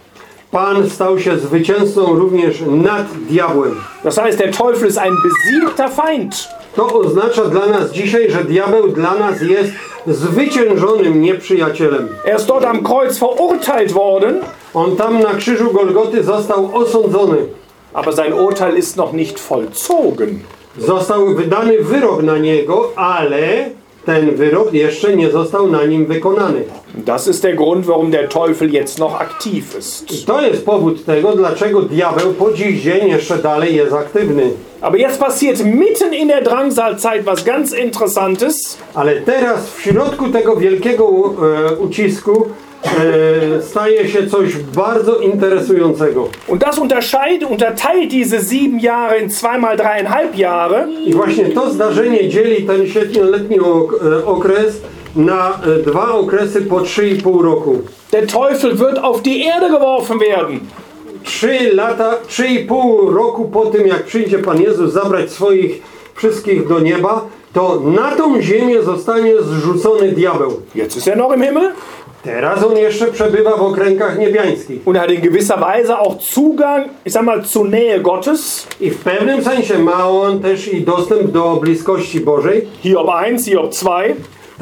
Pan stał się zwycięzcą również nad diabłem. Das heißt, der Teufel ist ein besiegter Feind. To oznacza dla nas dzisiaj, że diabeł dla nas jest zwyciężonym nieprzyjacielem. Er ist dort am Kreuz verurteilt worden, On tam na krzyżu Golgoty został osądzony. aber sein Urteil ist noch nicht vollzogen. Został wydany wyrok na niego, ale ten wyrok jeszcze nie został na nim wykonany. Das ist der Grund, warum der Teufel jetzt noch aktiv ist. To jest powód tego, dlaczego diabeł po dziś dzień jeszcze dalej jest aktywny. Aber jetzt passiert mitten in der Drangsalzeit was ganz Interessantes. Ale teraz w środku tego wielkiego e, ucisku e, staje się coś bardzo interesującego. Und das unterscheidet, unterteilt diese sieben Jahre in zweimal dreieinhalb Jahre. I właśnie to zdarzenie dzieli ten siedmioletni e, okres na e, dwa okresy po 3,5 roku. Der Teufel wird auf die Erde geworfen werden. Trzy lata, trzy i pół roku po tym, jak przyjdzie Pan Jezus zabrać swoich wszystkich do nieba, to na tą ziemię zostanie zrzucony diabeł. Jetzt ist er noch im Himmel Teraz on jeszcze przebywa w okręgach niebiańskich. und hat in gewisser Weise auch Zugang, ich sag mal, zur Nähe Gottes. I w pewnym sensie ma on też i dostęp do bliskości Bożej. Hiob 1, Hiob 2,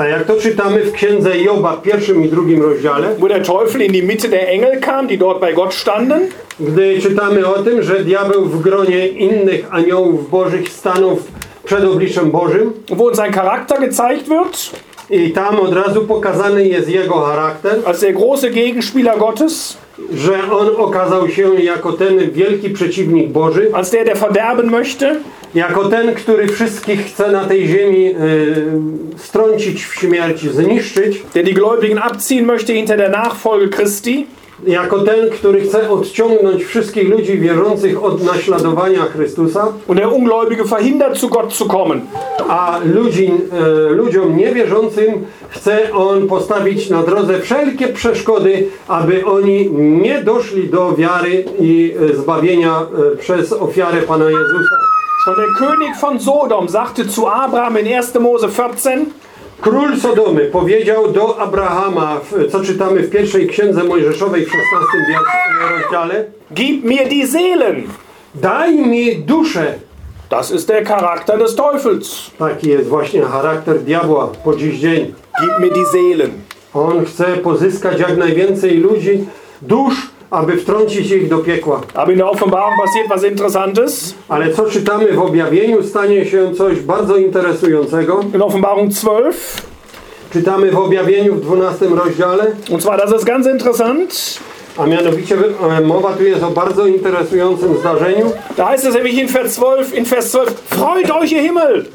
Tak jak to czytamy w księdze Joba w pierwszym i drugim rozdziale, wo der Teufel in die Mitte der Engel kam, die dort bei Gott standen. gdy czytamy o tym, że diabeł w gronie innych aniołów bożych stanął przed obliczem Bożym? Wo uns sein Charakter gezeigt wird, i tam od razu pokazany jest jego charakter, als der große Gegenspieler Gottes, że on okazał się jako ten wielki przeciwnik Boży, als der, der verderben möchte. jako ten, który wszystkich chce na tej ziemi y, strącić w śmierć, zniszczyć, der die Gläubigen abziehen möchte hinter der Nachfolge Christi. Jako ten, który chce odciągnąć wszystkich ludzi wierzących od naśladowania Chrystusa, Und der Ungläubige verhindert, zu Gott zu kommen. a ludzi, e, ludziom niewierzącym chce on postawić na drodze wszelkie przeszkody, aby oni nie doszli do wiary i e, zbawienia e, przez ofiarę Pana Jezusa. Und der König von Sodom sagte zu Abraham in 1. Mose 14, Król Sodomy powiedział do Abrahama, co czytamy w pierwszej księdze Mojżeszowej w 16 wiersz- rozdziale, Gib mir die Seelen. daj mi duszę. Das ist der Charakter des Teufels. Taki jest właśnie charakter diabła po dziś dzień. Gib mir die Seelen. On chce pozyskać jak najwięcej ludzi, dusz, aby wtrącić ich do piekła. Aber in der Offenbarung passiert was Interessantes. Ale co czytamy w objawieniu, stanie się coś bardzo interesującego. In Offenbarung 12. Czytamy w objawieniu w 12 rozdziale, Und zwar, das ist ganz interessant. a mianowicie e, mowa tu jest o bardzo interesującym zdarzeniu. Da heißt es nämlich in Vers 12, in Vers 12, freut euch ihr Himmel.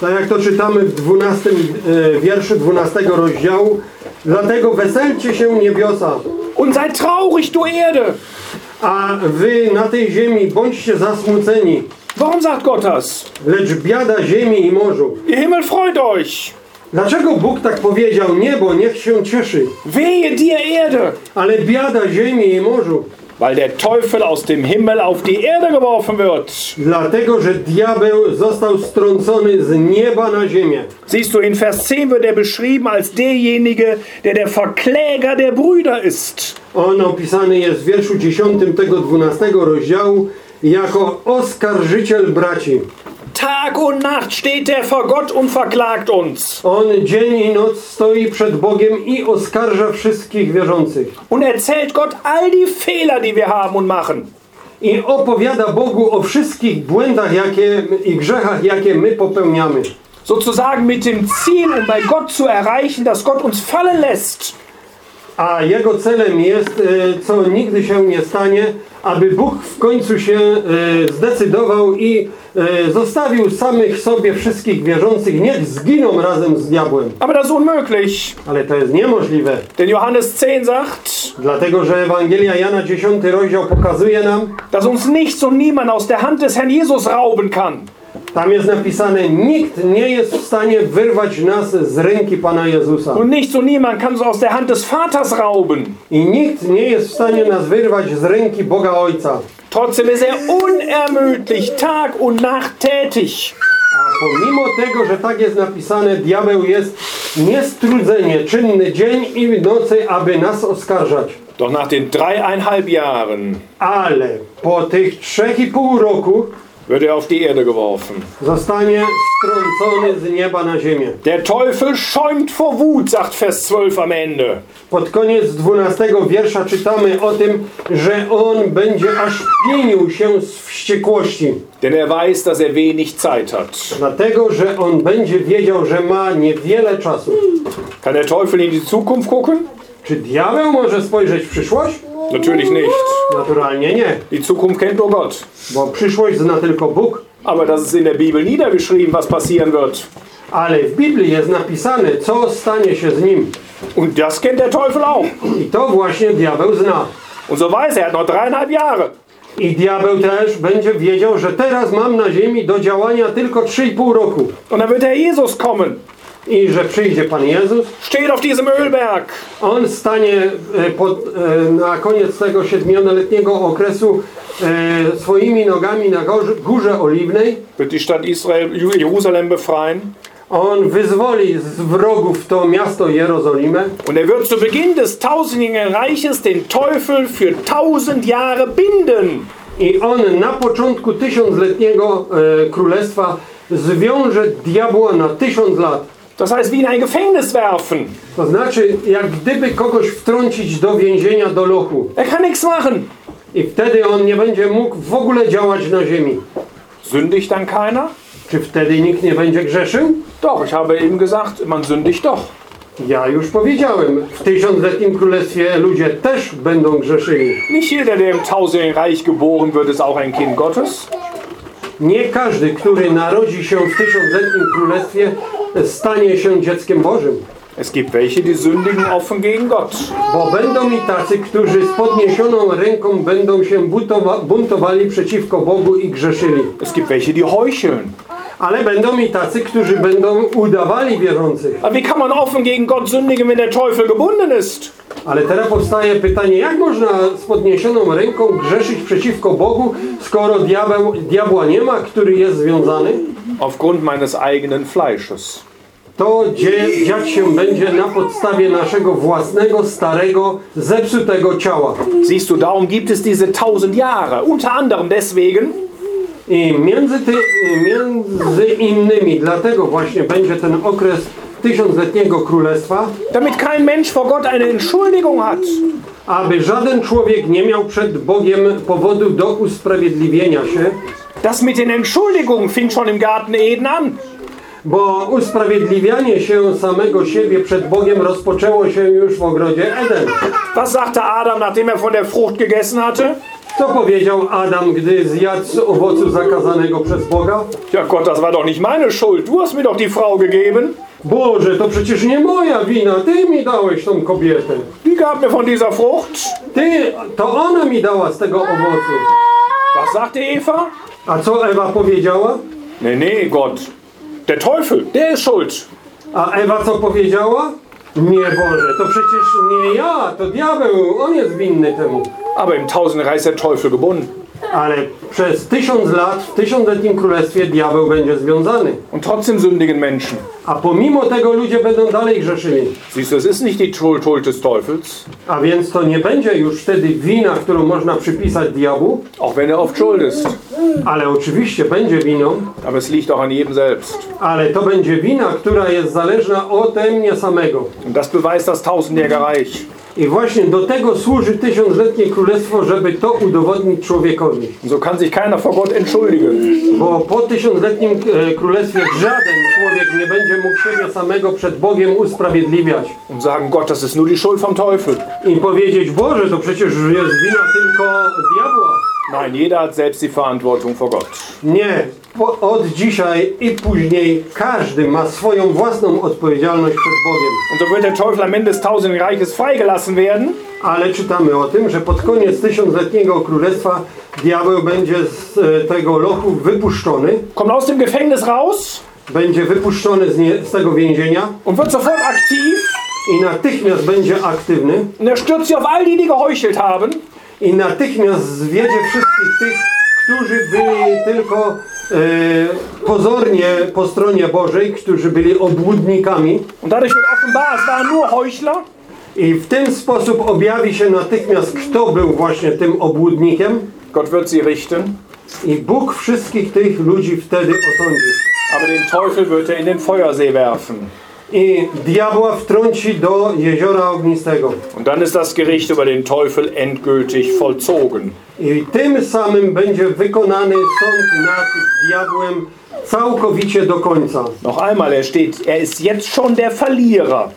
Tak jak to czytamy w 12 e, wierszu 12 rozdziału. Dlatego weselcie się niebiosa, Und seid traurig, du Erde. a wy na tej ziemi bądźcie zasmuceni. Warum sagt Gott das? Lecz biada ziemi i morzu. Ihr Himmel freut euch. Dlaczego Bóg tak powiedział? Niebo niech się cieszy, Wehe dir Erde. ale biada ziemi i morzu. Weil der Teufel aus dem Himmel auf die Erde geworfen wird. Dlatego, że diabeł został strącony z nieba na ziemię. Siehst du, in Vers 10 wird er beschrieben als derjenige, der der Verkläger der Brüder ist. On opisany jest w wierszu 10 tego 12 rozdziału jako oskarżyciel braci. Tag und Nacht steht er vor Gott und verklagt uns. On dzień i noc stoi przed Bogiem i oskarża wszystkich wierzących. Und erzählt Gott all die Fehler, die wir haben und machen. I opowiada Bogu o wszystkich błędach jakie, i grzechach, jakie my popełniamy. Sozusagen mit dem Ziel, um bei Gott zu erreichen, dass Gott uns fallen lässt. A jego celem jest, e, co nigdy się nie stanie, aby Bóg w końcu się e, zdecydował i e, zostawił samych sobie wszystkich wierzących, niech zginą razem z diabłem. Aber das ist unmöglich. Ale to jest niemożliwe, Denn Johannes 10 sagt, dlatego że Ewangelia Jana 10 rozdział pokazuje nam, dass uns nichts und niemand aus der Hand des Herrn Jesus rauben kann. Tam jest napisane, nikt nie jest w stanie wyrwać nas z ręki Pana Jezusa. Und nichts und niemand kann uns aus der Hand des Vaters rauben. I nikt nie jest w stanie nas wyrwać z ręki Boga Ojca. Trotzdem ist er unermüdlich Tag und Nacht tätig. A pomimo tego, że tak jest napisane, diabeł jest niestrudzenie, czynny dzień i nocy, aby nas oskarżać. Doch nach den dreieinhalb Jahren Ale po tych trzech i pół roku wird er auf die Erde geworfen. zostanie strącony z nieba na ziemię. Der Teufel schäumt vor Wut, sagt Vers 12 am Ende. Pod koniec 12 wiersza czytamy o tym, że on będzie aż pienił się z wściekłości. Denn er weiß, dass er wenig Zeit hat. Dlatego, że on będzie wiedział, że ma niewiele czasu. Kann der Teufel in die Zukunft gucken? Czy diabeł może spojrzeć w przyszłość? Natürlich nicht. Naturalnie nie, Die Zukunft kennt nur Gott. bo przyszłość zna tylko Bóg. Aber das ist in der Bibel niedergeschrieben, was passieren wird. Ale w Biblii jest napisane, co stanie się z nim. Und das kennt der Teufel auch. I to właśnie diabeł zna. Und so weiß er, er hat noch dreieinhalb Jahre. I diabeł też będzie wiedział, że teraz mam na ziemi do działania tylko 3,5 roku. Und dann wird der Jesus kommen. I że przyjdzie Pan Jezus. Steht auf diesem Ölberg. On stanie e, pod, e, na koniec tego siedmioletniego okresu e, swoimi nogami na górze, górze Oliwnej. Wird die Stadt Israel, Jerusalem befreien. On wyzwoli z wrogów to miasto Jerozolimę. Und er wird zu Beginn des tausendjährigen Reiches den Teufel für tausend Jahre binden. I on na początku tysiącletniego e, królestwa zwiąże diabła na tysiąc lat. Das heißt, wie in ein Gefängnis werfen. To znaczy, jak gdyby kogoś wtrącić do więzienia, do lochu. Er kann nichts machen. I wtedy on nie będzie mógł w ogóle działać na ziemi. Sündigt dann keiner? Czy wtedy nikt nie będzie grzeszył? Doch, ich habe eben gesagt, man sündigt doch. Ja już powiedziałem, w tysiącletnim królestwie ludzie też będą grzeszyli. Nicht jeder, der im tausendjährigen Reich geboren wird, ist auch ein Kind Gottes. Nie każdy, który narodzi się w tysiącletnim królestwie, stanie się dzieckiem Bożym. Es gibt welche, die sündigen offen gegen Gott. Bo będą i tacy, którzy z podniesioną ręką będą się buntowa- buntowali przeciwko Bogu i grzeszyli. Es gibt welche, die heucheln. Ale będą i tacy, którzy będą udawali wierzących. Aber wie kann man offen gegen Gott sündigen, wenn der Teufel gebunden ist? Ale teraz powstaje pytanie, jak można z podniesioną ręką grzeszyć przeciwko Bogu, skoro diabeł, diabła nie ma, który jest związany? Aufgrund meines eigenen Fleisches. To dzie, dziać się będzie na podstawie naszego własnego, starego, zepsutego ciała. Siehst du, darum gibt es diese tausend Jahre. Unter anderem deswegen, I między, ty, między innymi dlatego właśnie będzie ten okres tysiącletniego królestwa, damit kein Mensch vor Gott eine Entschuldigung hat. aby żaden człowiek nie miał przed Bogiem powodu do usprawiedliwienia się, Das mit den Entschuldigungen fing schon im Garten Eden an. bo usprawiedliwianie się samego siebie przed Bogiem rozpoczęło się już w ogrodzie Eden. Was sagte Adam, nachdem er von der Frucht gegessen hatte? Co powiedział Adam, gdy zjadł z owocu zakazanego przez Boga? Ja Gott, das war doch nicht meine Schuld. Du hast mir doch die Frau gegeben. Boże, to przecież nie moja wina, Ty mi dałeś tą kobietę. Die gab mir von dieser Frucht. Ty, to ona mi dała z tego owocu. Was sagte Eva? A co Ewa powiedziała? Nee, nee, Gott. Der Teufel, der ist schuld. A Ewa co powiedziała? Nie Boże, to przecież nie ja, to diabeł, on jest winny temu. Aber im Tausendreich ist der Teufel gebunden. Ale przez tysiąc lat w tysiącletnim królestwie diabeł będzie związany. Und trotzdem sündigen Menschen. A pomimo tego ludzie będą dalej grzeszyli. Siehst du, es ist nicht die Schuld Schuld des Teufels, A więc to nie będzie już wtedy wina, którą można przypisać diabłu, auch wenn er oft schuld ist. ale oczywiście będzie winą, Aber es liegt auch an jedem selbst. ale to będzie wina, która jest zależna ode mnie samego. Und das beweist das tausendjährige Reich. I właśnie do tego służy tysiącletnie królestwo, żeby to udowodnić człowiekowi. So kann sich keiner vor Gott entschuldigen. Bo po tysiącletnim e, królestwie żaden człowiek nie będzie mógł siebie samego przed Bogiem usprawiedliwiać. Und sagen, Gott, das ist nur die Schuld vom Teufel. I powiedzieć, Boże, to przecież jest wina tylko diabła. Nein, jeder hat selbst die Verantwortung vor Gott. Nie. Od dzisiaj i później każdy ma swoją własną odpowiedzialność przed Bogiem. Und so wird der Teufel am Ende des tausendjährigen Reiches freigelassen werden. Ale czytamy o tym, że pod koniec tysiącletniego królestwa diabeł będzie z e, tego lochu wypuszczony. Kommt aus dem Gefängnis raus Będzie wypuszczony z, nie, z tego więzienia und wird sofort aktiv. i natychmiast będzie aktywny. Und er stürzt auf all die, die geheuchelt haben. i natychmiast zwiedzie wszystkich tych, którzy byli tylko e, pozornie po stronie Bożej, którzy byli obłudnikami. Und dadurch wird offenbar, es waren nur Heuchler. I w ten sposób objawi się natychmiast, kto był właśnie tym obłudnikiem. Gott wird sie richten. I Bóg wszystkich tych ludzi wtedy osądzi. Aber den Teufel wird er in den Feuersee werfen. I diabła wtrąci do jeziora ognistego. Und dann ist das Gericht über den Teufel endgültig vollzogen. I tym samym będzie wykonany sąd nad diabłem całkowicie do końca. Noch einmal, er steht, er ist jetzt schon der Verlierer.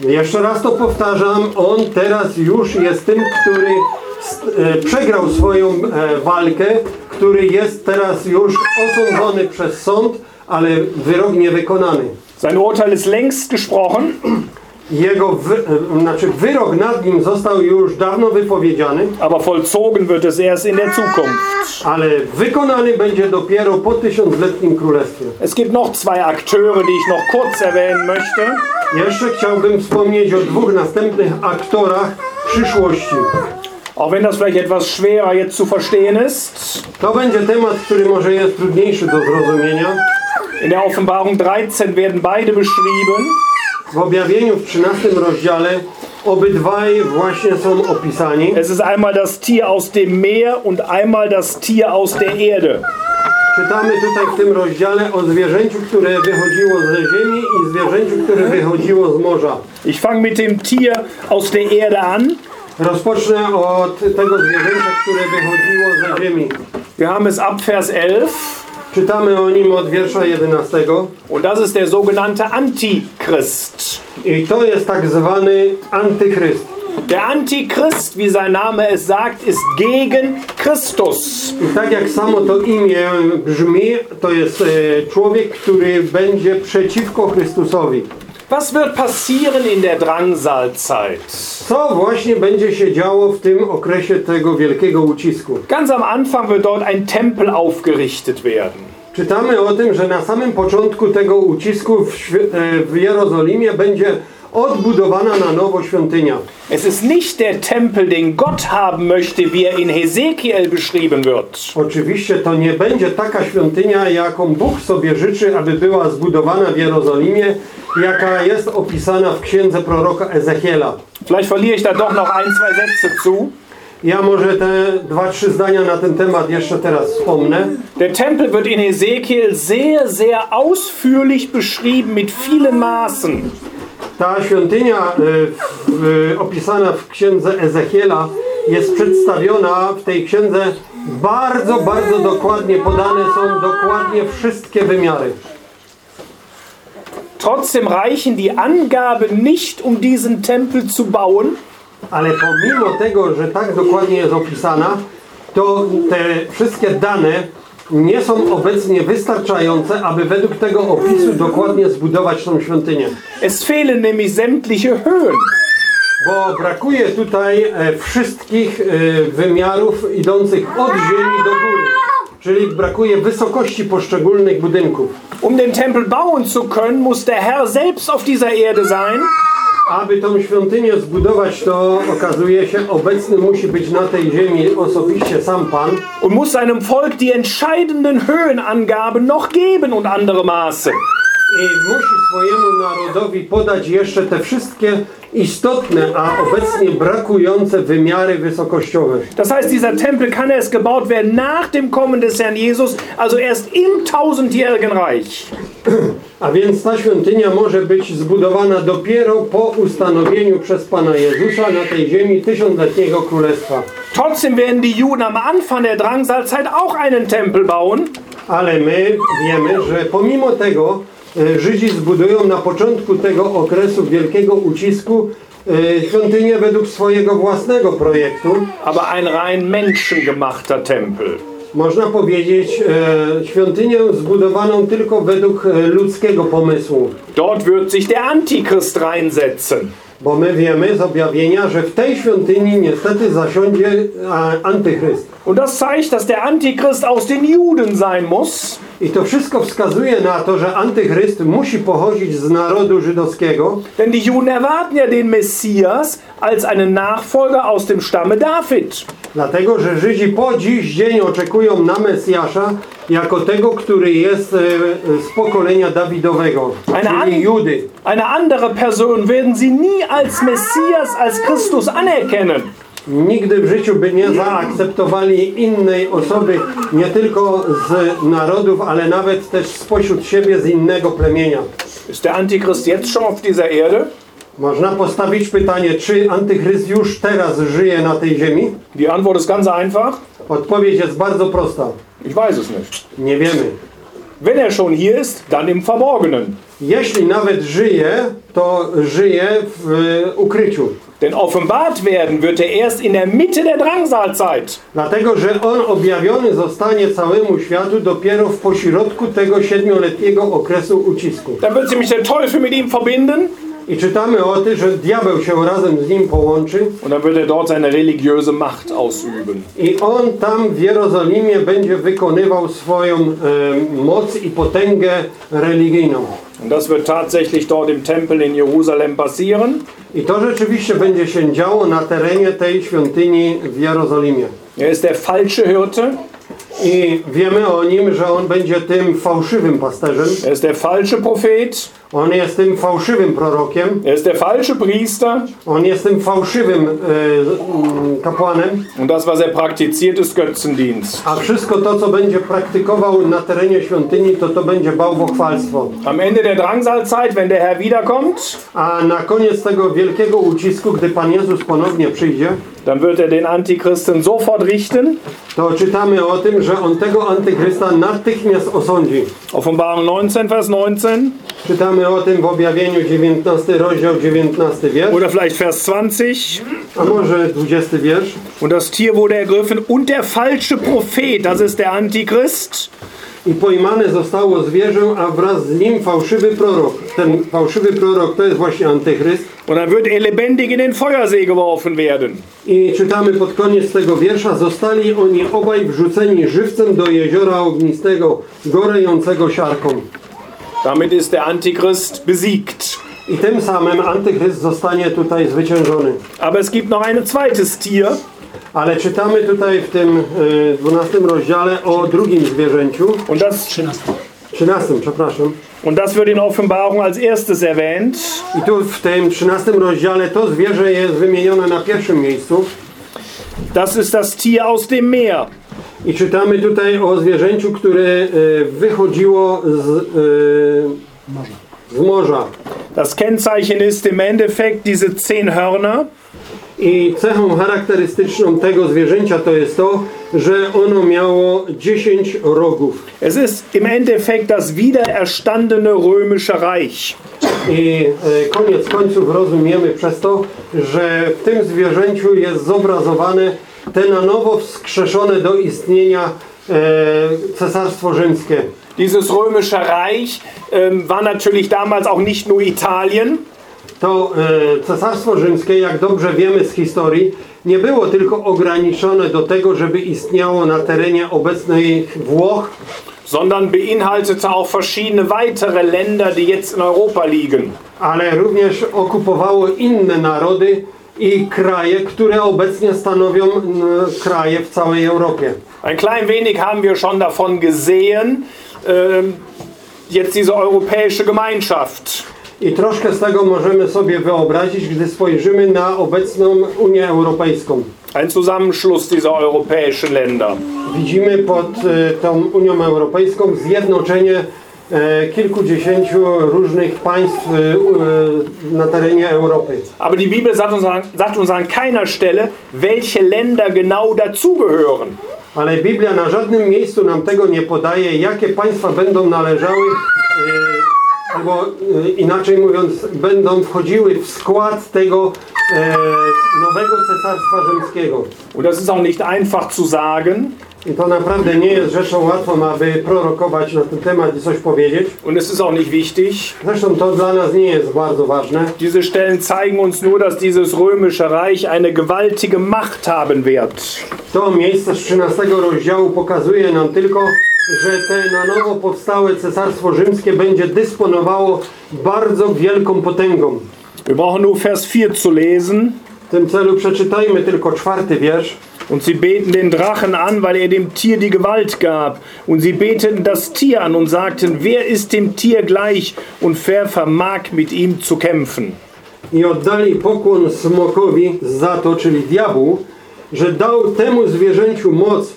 Jeszcze raz to powtarzam, on teraz już jest tym, który e, przegrał swoją e, walkę, który jest teraz już osądzony przez sąd, ale wyrok niewykonany. Sein Urteil ist längst gesprochen. Jego wy, znaczy wyrok nad nim został już dawno wypowiedziany, Aber vollzogen wird es erst in der Zukunft. ale wykonany będzie dopiero po tysiącletnim królestwie. Es gibt noch zwei Akteure, die ich noch kurz erwähnen möchte. Jeszcze chciałbym wspomnieć o dwóch następnych aktorach przyszłości. Auch wenn das vielleicht etwas schwerer jetzt zu verstehen ist. To będzie temat, który może jest trudniejszy do zrozumienia. In der Offenbarung 13 werden beide beschrieben. W objawieniu w 13 rozdziale obydwaj właśnie są opisani. Es ist einmal das Tier aus dem Meer und einmal das Tier aus der Erde. Czytamy tutaj w tym rozdziale o zwierzęciu, które wychodziło ze ziemi i zwierzęciu, które wychodziło z morza. Ich fange mit dem Tier aus der Erde an. Rozpocznę od tego zwierzęcia, które wychodziło ze ziemi. Wir haben es ab Vers 11. Czytamy o nim od wiersza 11. Und das ist der sogenannte Antichrist. I to jest tak zwany antychryst. Der Antichrist, wie sein Name es sagt, ist gegen Christus. I tak jak samo to imię brzmi, to jest e, człowiek, który będzie przeciwko Chrystusowi. Was wird passieren in der Drangsalzeit? Co właśnie będzie się działo w tym okresie tego wielkiego ucisku? Ganz am Anfang wird dort ein Tempel aufgerichtet werden. Czytamy o tym, że na samym początku tego ucisku w, e, w Jerozolimie będzie odbudowana na nowo świątynia. Es ist nicht der Tempel, den Gott haben möchte, wie er in Hesekiel beschrieben wird. Oczywiście to nie będzie taka świątynia, jaką Bóg sobie życzy, aby była zbudowana w Jerozolimie, jaka jest opisana w księdze proroka Ezechiela. Vielleicht verliere ich da doch noch ein, zwei Sätze zu. Ja może te dwa, trzy zdania na ten temat jeszcze teraz wspomnę. Der Tempel wird in Hesekiel sehr, sehr ausführlich beschrieben mit vielen Maßen. Ta świątynia e, e, opisana w księdze Ezechiela jest przedstawiona w tej księdze bardzo, bardzo dokładnie. Podane są dokładnie wszystkie wymiary. Trotzdem reichen die Angaben nicht, um diesen Tempel zu bauen. Ale pomimo tego, że tak dokładnie jest opisana, to te wszystkie dane nie są obecnie wystarczające, aby według tego opisu dokładnie zbudować tą świątynię. Es fehlen nämlich sämtliche Höhen. Bo brakuje tutaj e, wszystkich e, wymiarów idących od ziemi do góry. Czyli brakuje wysokości poszczególnych budynków. Um den Tempel bauen zu können, muss der Herr selbst auf dieser Erde sein. Aby tą świątynię zbudować, to okazuje się, obecny musi być na tej ziemi osobiście sam Pan. und muss seinem Volk die entscheidenden Höhenangaben noch geben und andere Maße. I musi swojemu narodowi podać jeszcze te wszystkie istotne, a obecnie brakujące wymiary wysokościowe. Das heißt, dieser Tempel kann erst gebaut werden nach dem Kommen des Herrn Jesus, also erst im tausendjährigen Reich. A więc ta świątynia może być zbudowana dopiero po ustanowieniu przez Pana Jezusa na tej ziemi tysiącletniego królestwa. Trotzdem werden die Juden am Anfang der Drangsalzeit auch einen Tempel bauen. Ale my wiemy, że pomimo tego Żydzi zbudują na początku tego okresu wielkiego ucisku e, świątynię według swojego własnego projektu. aber ein rein menschengemachter Tempel. Można powiedzieć e, świątynię zbudowaną tylko według e, ludzkiego pomysłu. Dort wird sich der Antichrist reinsetzen. Bo my wiemy z objawienia, że w tej świątyni niestety zasiądzie antychryst. Und das zeigt, dass der Antichrist aus den Juden sein muss. I to wszystko wskazuje na to, że antychryst musi pochodzić z narodu żydowskiego, Denn die Juden erwarten ja den Messias als einen Nachfolger aus dem Stamme David. Dlatego że Żydzi po dziś dzień oczekują na Mesjasza jako tego, który jest e, z pokolenia Dawidowego, czyli Judy. Eine andere Person werden sie nie als Messias, als Christus anerkennen. Nigdy w życiu by nie zaakceptowali innej osoby, nie tylko z narodów, ale nawet też spośród siebie z innego plemienia. Ist der Antichrist jetzt schon auf dieser Erde? Można postawić pytanie, czy antychryst już teraz żyje na tej ziemi? Die Antwort ist ganz einfach. Odpowiedź jest bardzo prosta. Ich weiß es nicht. Nie wiemy. Wenn er schon hier ist, dann im Verborgenen. Jeśli nawet żyje, to żyje w e, ukryciu. Denn offenbart werden wird er erst in der Mitte der Drangsalzeit. Dlatego, że on objawiony zostanie całemu światu dopiero w pośrodku tego siedmioletniego okresu ucisku. Dann wird sich der Teufel mit ihm verbinden I czytamy o tym, że diabeł się razem z nim połączy und dann wird er dort seine religiöse Macht ausüben. i on tam w Jerozolimie będzie wykonywał swoją e, moc i potęgę religijną. Und das wird tatsächlich dort im Tempel in Jerusalem passieren. I to rzeczywiście będzie się działo na terenie tej świątyni w Jerozolimie. Er ist der falsche Hirte, I wiemy o nim, że on będzie tym fałszywym pasterzem. er ist der falsche Prophet, On jest tym fałszywym prorokiem. er ist der falsche Priester On jest tym fałszywym e, mm, kapłanem. und das, was er praktiziert, ist Götzendienst. A wszystko to, co będzie praktykował na terenie świątyni, to to będzie bałwochwalstwo. Am Ende der Drangsalzeit, wenn der Herr wiederkommt, A na koniec tego wielkiego ucisku, gdy Pan Jezus ponownie przyjdzie, dann wird er den Antichristen sofort richten. to czytamy o tym, że on tego antychrysta natychmiast osądzi. Offenbarung 19, Vers 19 Czytamy o tym w objawieniu 19 rozdział 19 wiersz, oder vielleicht Vers 20. a może 20 wiersz. Und das Tier wurde ergriffen und der falsche Prophet, das ist der Antichrist, i pojmane zostało zwierzę, a wraz z nim fałszywy prorok. Ten fałszywy prorok to jest właśnie antychryst. Und dann wird er lebendig in den Feuersee geworfen werden. I czytamy pod koniec tego wiersza, zostali oni obaj wrzuceni żywcem do jeziora ognistego, gorejącego siarką. Damit ist der Antichrist besiegt. I tym samym antychryst zostanie tutaj zwyciężony. Aber es gibt noch ein zweites Tier. Ale czytamy tutaj w tym y, 12 rozdziale o drugim zwierzęciu, Und das, 13, przepraszam. und das wird in Offenbarung als erstes erwähnt. I tu w tym 13 rozdziale to zwierzę jest wymienione na pierwszym miejscu. Das ist das Tier aus dem Meer. I czytamy tutaj o zwierzęciu, które y, wychodziło z, y, z morza. Das Kennzeichen ist im Endeffekt diese zehn Hörner. I cechą charakterystyczną tego zwierzęcia to jest to, że ono miało 10 rogów. Es ist im Endeffekt das wiedererstandene römische Reich. I e, koniec końców rozumiemy przez to, że w tym zwierzęciu jest zobrazowane te na nowo wskrzeszone do istnienia e, cesarstwo rzymskie. Dieses römische Reich ähm, war natürlich damals auch nicht nur Italien, To e, cesarstwo rzymskie, jak dobrze wiemy z historii, nie było tylko ograniczone do tego, żeby istniało na terenie obecnych Włoch, sondern beinhaltete auch verschiedene weitere Länder, die jetzt in Europa liegen. ale również okupowało inne narody i kraje, które obecnie stanowią kraje w całej Europie. Ein klein wenig haben wir schon davon gesehen, ähm, jetzt diese europäische Gemeinschaft. I troszkę z tego możemy sobie wyobrazić, gdy spojrzymy na obecną Unię Europejską. Ein Zusammenschluss dieser europäischen Länder. Widzimy pod e, tą Unią Europejską zjednoczenie e, kilkudziesięciu różnych państw e, na terenie Europy. Aber die Bibel sagt uns, an- sagt uns an keiner Stelle, welche Länder genau dazugehören. Ale Biblia na żadnym miejscu nam tego nie podaje, jakie państwa będą należały, albo e, inaczej mówiąc, będą wchodziły w skład tego e, nowego cesarstwa rzymskiego. Und das ist auch nicht einfach zu sagen. I to naprawdę nie jest rzeczą łatwą, aby prorokować na ten temat i coś powiedzieć. Und es ist auch nicht wichtig. Zresztą to dla nas nie jest bardzo ważne. Diese Stellen zeigen uns nur, dass dieses römische Reich eine gewaltige Macht haben wird. To miejsce z 13 rozdziału pokazuje nam tylko, że te na nowo powstałe cesarstwo rzymskie będzie dysponowało bardzo wielką potęgą. Wir brauchen nur Vers 4 zu lesen. W tym celu przeczytajmy tylko czwarty wiersz. Und sie beten den Drachen an, weil er dem Tier die Gewalt gab. Und sie beteten das Tier an und sagten, wer ist dem Tier gleich und wer vermag mit ihm zu kämpfen? I oddali pokłon smokowi za to, czyli diabłu, że dał temu zwierzęciu moc,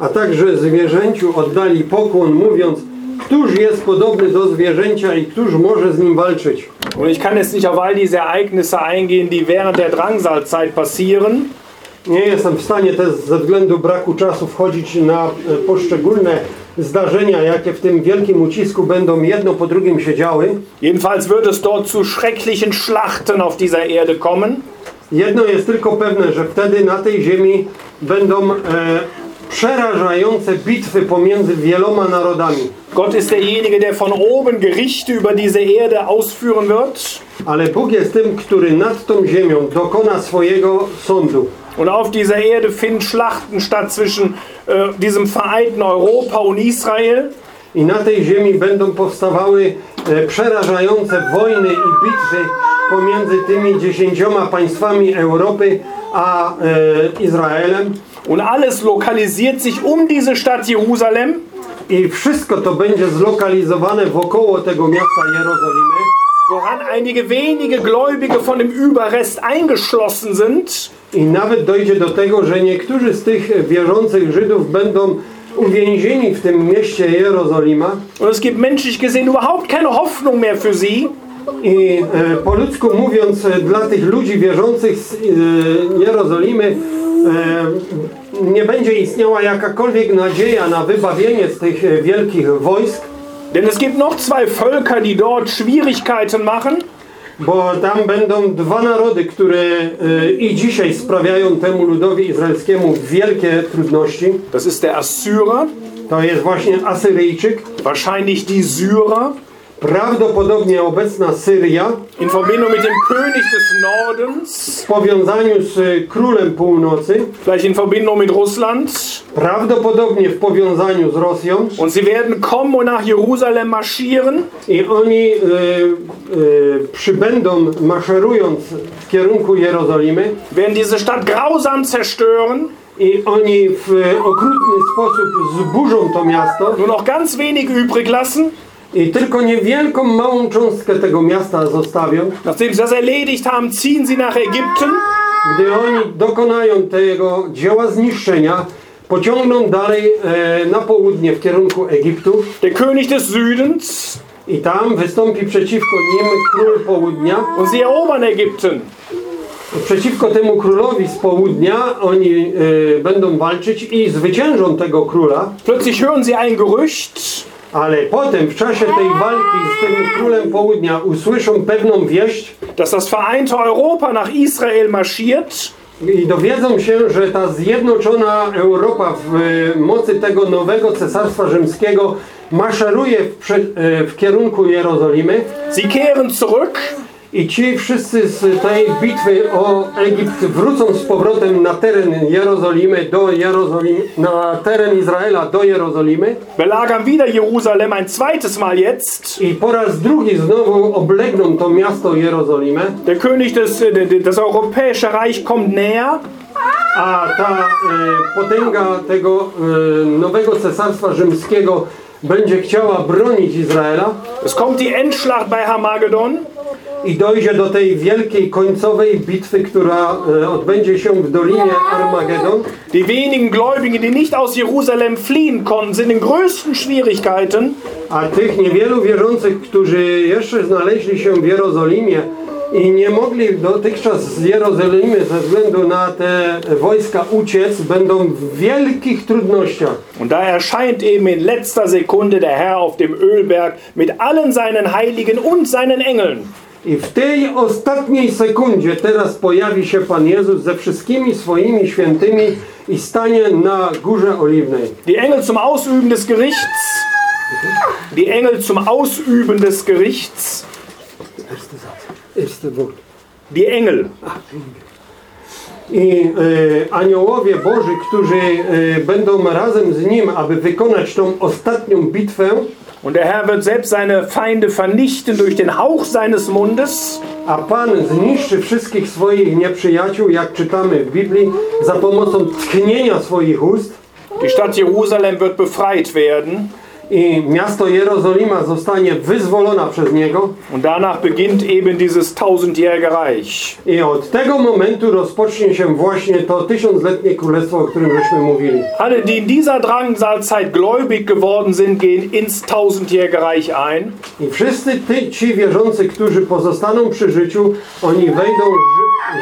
a także zwierzęciu oddali pokłon, mówiąc, któż jest podobny do zwierzęcia i któż może z nim walczyć. Und ich kann jetzt nicht auf all diese Ereignisse eingehen, die während der Drangsalzeit passieren. Nie jestem w stanie też ze względu braku czasu wchodzić na e, poszczególne zdarzenia, jakie w tym wielkim ucisku będą jedno po drugim się działy. Jedenfalls wird es dort zu schrecklichen Schlachten auf dieser Erde kommen. Jedno jest tylko pewne, że wtedy na tej ziemi będą e, przerażające bitwy pomiędzy wieloma narodami. Gott ist derjenige, der von oben Gerichte über diese Erde ausführen wird. Ale Bóg jest tym, który nad tą ziemią dokona swojego sądu. Und auf dieser Erde finden Schlachten statt zwischen äh, diesem vereinten Europa und Israel. I na tej ziemi będą powstawały e, przerażające wojny i bitwy pomiędzy tymi dziesięcioma państwami Europy a e, Izraelem. Und alles lokalisiert sich um diese Stadt Jerusalem. I wszystko to będzie zlokalizowane wokoło tego miasta Jerozolimy, woran einige wenige Gläubige von dem Überrest eingeschlossen sind. I nawet dojdzie do tego, że niektórzy z tych wierzących Żydów będą uwięzieni w tym mieście Jerozolima. Und es gibt menschlich gesehen überhaupt keine Hoffnung mehr für sie. I e, po ludzku mówiąc, e, dla tych ludzi wierzących z e, Jerozolimy nie będzie istniała jakakolwiek nadzieja na wybawienie z tych wielkich wojsk, Denn es gibt noch zwei Völker, die dort Schwierigkeiten machen. bo tam będą dwa narody, które i dzisiaj sprawiają temu ludowi izraelskiemu wielkie trudności. Das ist der Assyrer to jest właśnie Asyryjczyk, wahrscheinlich die Syrer, prawdopodobnie obecna Syria, in Verbindung mit dem König des Nordens, w powiązaniu z y, królem północy, vielleicht in Verbindung mit Russland. prawdopodobnie w powiązaniu z Rosją Und sie werden kommen und nach Jerusalem marschieren. i oni y, y, przybędą maszerując w kierunku Jerozolimy werden diese Stadt grausam zerstören. i oni w okrutny sposób zburzą to miasto Nur noch ganz wenig übrig lassen. I tylko niewielką małą cząstkę tego miasta zostawią. Nachdem sie das erledigt haben, ziehen sie nach Ägypten. Gdy oni dokonają tego dzieła zniszczenia, pociągną dalej e, na południe w kierunku Egiptu Der König des Südens. i tam wystąpi przeciwko nim król południa. Und sie erobern Ägypten. Przeciwko temu królowi z południa oni e, będą walczyć i zwyciężą tego króla, Plötzlich hören sie ein Gerücht. Ale potem w czasie tej walki z tym królem południa usłyszą pewną wieść dass das vereinte Europa nach Israel marschiert. i dowiedzą się, że ta zjednoczona Europa w e, mocy tego nowego cesarstwa rzymskiego maszeruje w, e, w kierunku Jerozolimy Sie kehren zurück. I ci wszyscy z tej bitwy o Egipt wrócą z powrotem na teren Jerozolimy do Jerozolimy, na teren Izraela do Jerozolimy Belagern wieder Jerusalem ein zweites Mal jetzt. i po raz drugi znowu oblegną to miasto Jerozolimę, Der König des, äh, das europäische Reich kommt näher. a ta e, potęga tego e, nowego cesarstwa rzymskiego będzie chciała bronić Izraela Es kommt die Endschlacht bei Hamagedon. I dojdzie do tej wielkiej końcowej bitwy, która e, odbędzie się w Dolinie Armagedon. Die wenigen Gläubigen, die nicht aus Jerusalem fliehen konnten, sind in größten Schwierigkeiten. A tych niewielu wierzących, którzy jeszcze znaleźli się w Jerozolimie i nie mogli dotychczas z Jerozolimy ze względu na te wojska uciec, będą w wielkich trudnościach. Und da erscheint eben in letzter Sekunde der Herr auf dem Ölberg mit allen seinen Heiligen und seinen Engeln. I w tej ostatniej sekundzie teraz pojawi się Pan Jezus ze wszystkimi swoimi świętymi i stanie na Górze Oliwnej. Die Engel zum Ausüben des Gerichts. Die Engel zum Ausüben des Gerichts. Erster Satz. Erster Wort. Die Engel. I e, aniołowie Boży, którzy e, będą razem z Nim, aby wykonać tą ostatnią bitwę, Und der Herr wird selbst seine Feinde vernichten durch den Hauch seines Mundes. a Pan zniszczy wszystkich swoich nieprzyjaciół, jak czytamy w Biblii, za pomocą tchnienia swoich ust. Die Stadt Jerusalem wird befreit werden. I miasto Jerozolima zostanie wyzwolona przez Niego. Und danach beginnt eben dieses tausendjährige Reich. I od tego momentu rozpocznie się właśnie to tysiącletnie królestwo, o którym żeśmy mówili. Alle, die in dieser Drangsalzeit gläubig geworden sind, gehen ins tausendjährige Reich ein. I wszyscy ty, ci wierzący, którzy pozostaną przy życiu, oni wejdą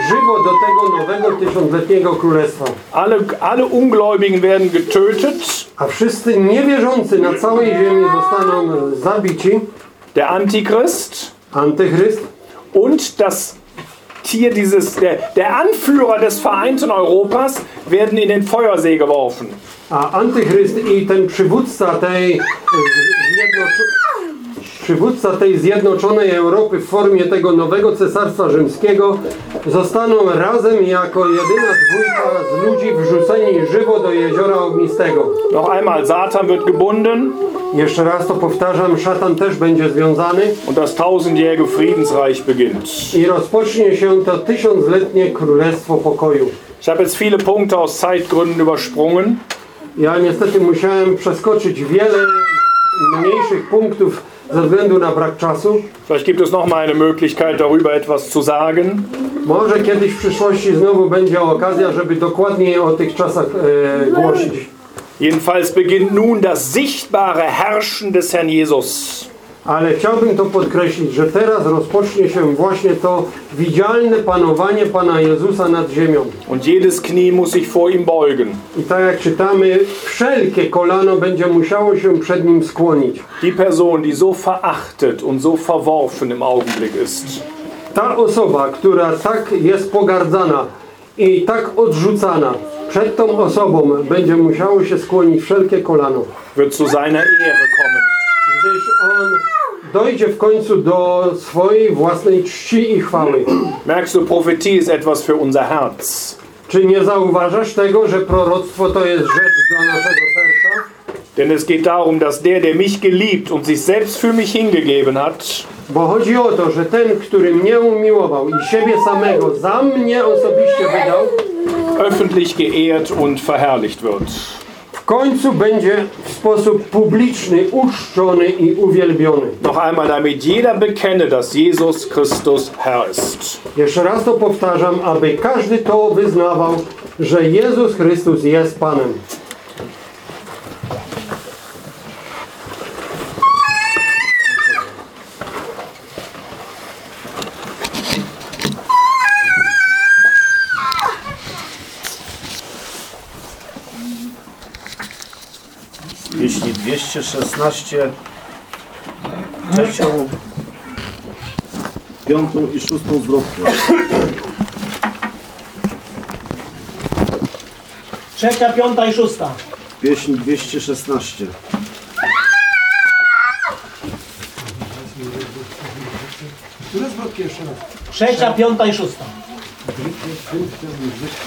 żywo do tego nowego tysiącletniego królestwa. Alle, alle Ungläubigen werden getötet. A wszyscy niewierzący na całej ziemi zostaną zabici. Der Antichrist Antychryst und das Tier dieses, der, der Anführer des vereinten Europas werden in den Feuersee geworfen. A antychryst i ten przywódca tej, e, zjednoczo- przywódca tej zjednoczonej Europy w formie tego nowego cesarstwa rzymskiego zostaną razem jako jedyna dwójka z ludzi wrzuceni żywo do jeziora ognistego. Noch einmal, Satan wird gebunden Jeszcze raz to powtarzam, szatan też będzie związany und das tausendjährige Friedensreich beginnt. i rozpocznie się to tysiącletnie królestwo pokoju. Ich habe jetzt viele Punkte aus Zeitgründen übersprungen. Ja niestety musiałem przeskoczyć wiele mniejszych punktów ze względu na brak czasu. Vielleicht gibt es noch mal eine Möglichkeit, darüber etwas zu sagen. Może kiedyś w przyszłości znowu będzie okazja, żeby dokładniej o tych czasach e, głosić. Jedenfalls beginnt nun das sichtbare Herrschen des Herrn Jesus. Ale chciałbym to podkreślić, że teraz rozpocznie się właśnie to widzialne panowanie Pana Jezusa nad ziemią. Und jedes Knie muss sich vor ihm beugen. I tak jak czytamy, wszelkie kolano będzie musiało się przed Nim skłonić. Die Person, die so verachtet und so verworfen im Augenblick ist. Ta osoba, która tak jest pogardzana i tak odrzucana. Przed tą osobą będzie musiało się skłonić wszelkie kolano. wird zu seiner Ehre kommen. Gdyż on dojdzie w końcu do swojej własnej czci i chwały. Merkst du, Prophetie ist etwas für unser Herz. Czy nie zauważasz tego, że proroctwo to jest rzecz dla naszego serca? Denn es geht darum, dass der, der mich geliebt und sich selbst für mich hingegeben hat, Bo chodzi o to, że ten, który mnie umiłował i siebie samego za mnie osobiście wydał, öffentlich geehrt und verherrlicht wird. W końcu będzie w sposób publiczny uczczony i uwielbiony. Noch einmal, damit jeder bekenne, dass Jesus Christus Herr ist. Jeszcze raz to powtarzam, aby każdy to wyznawał, że Jezus Chrystus jest Panem. Jeśli 216 trzecią, piątą i szóstą zwrotkę. Trzecia, piąta i szósta. Pieśń 216. Trzecia, piąta i szósta. Pochodniem naszych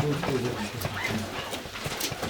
nóg, co jedzie drogą nową, jak chce nasz Pan i Bóg.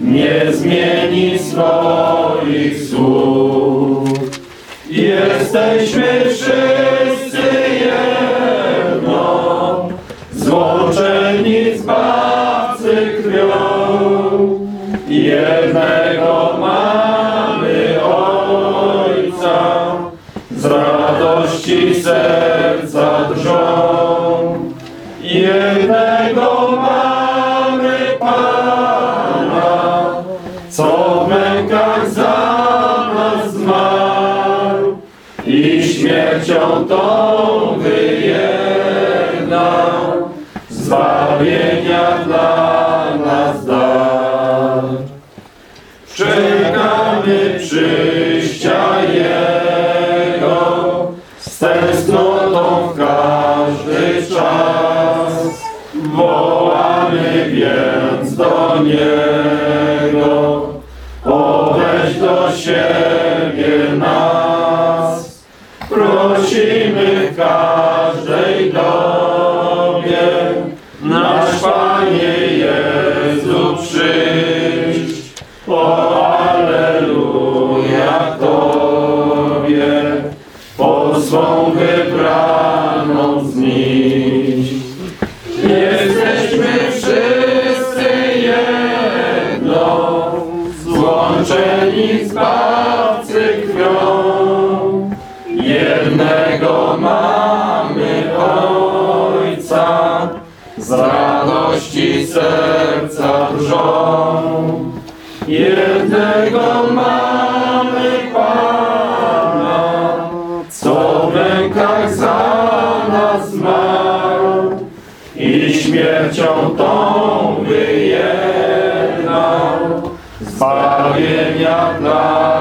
nie zmieni swoich słów. Jesteśmy wszyscy serca drżą. Jednego mamy Pana, co w rękach za nas zmarł i śmiercią tą wyjednał zbawienia dla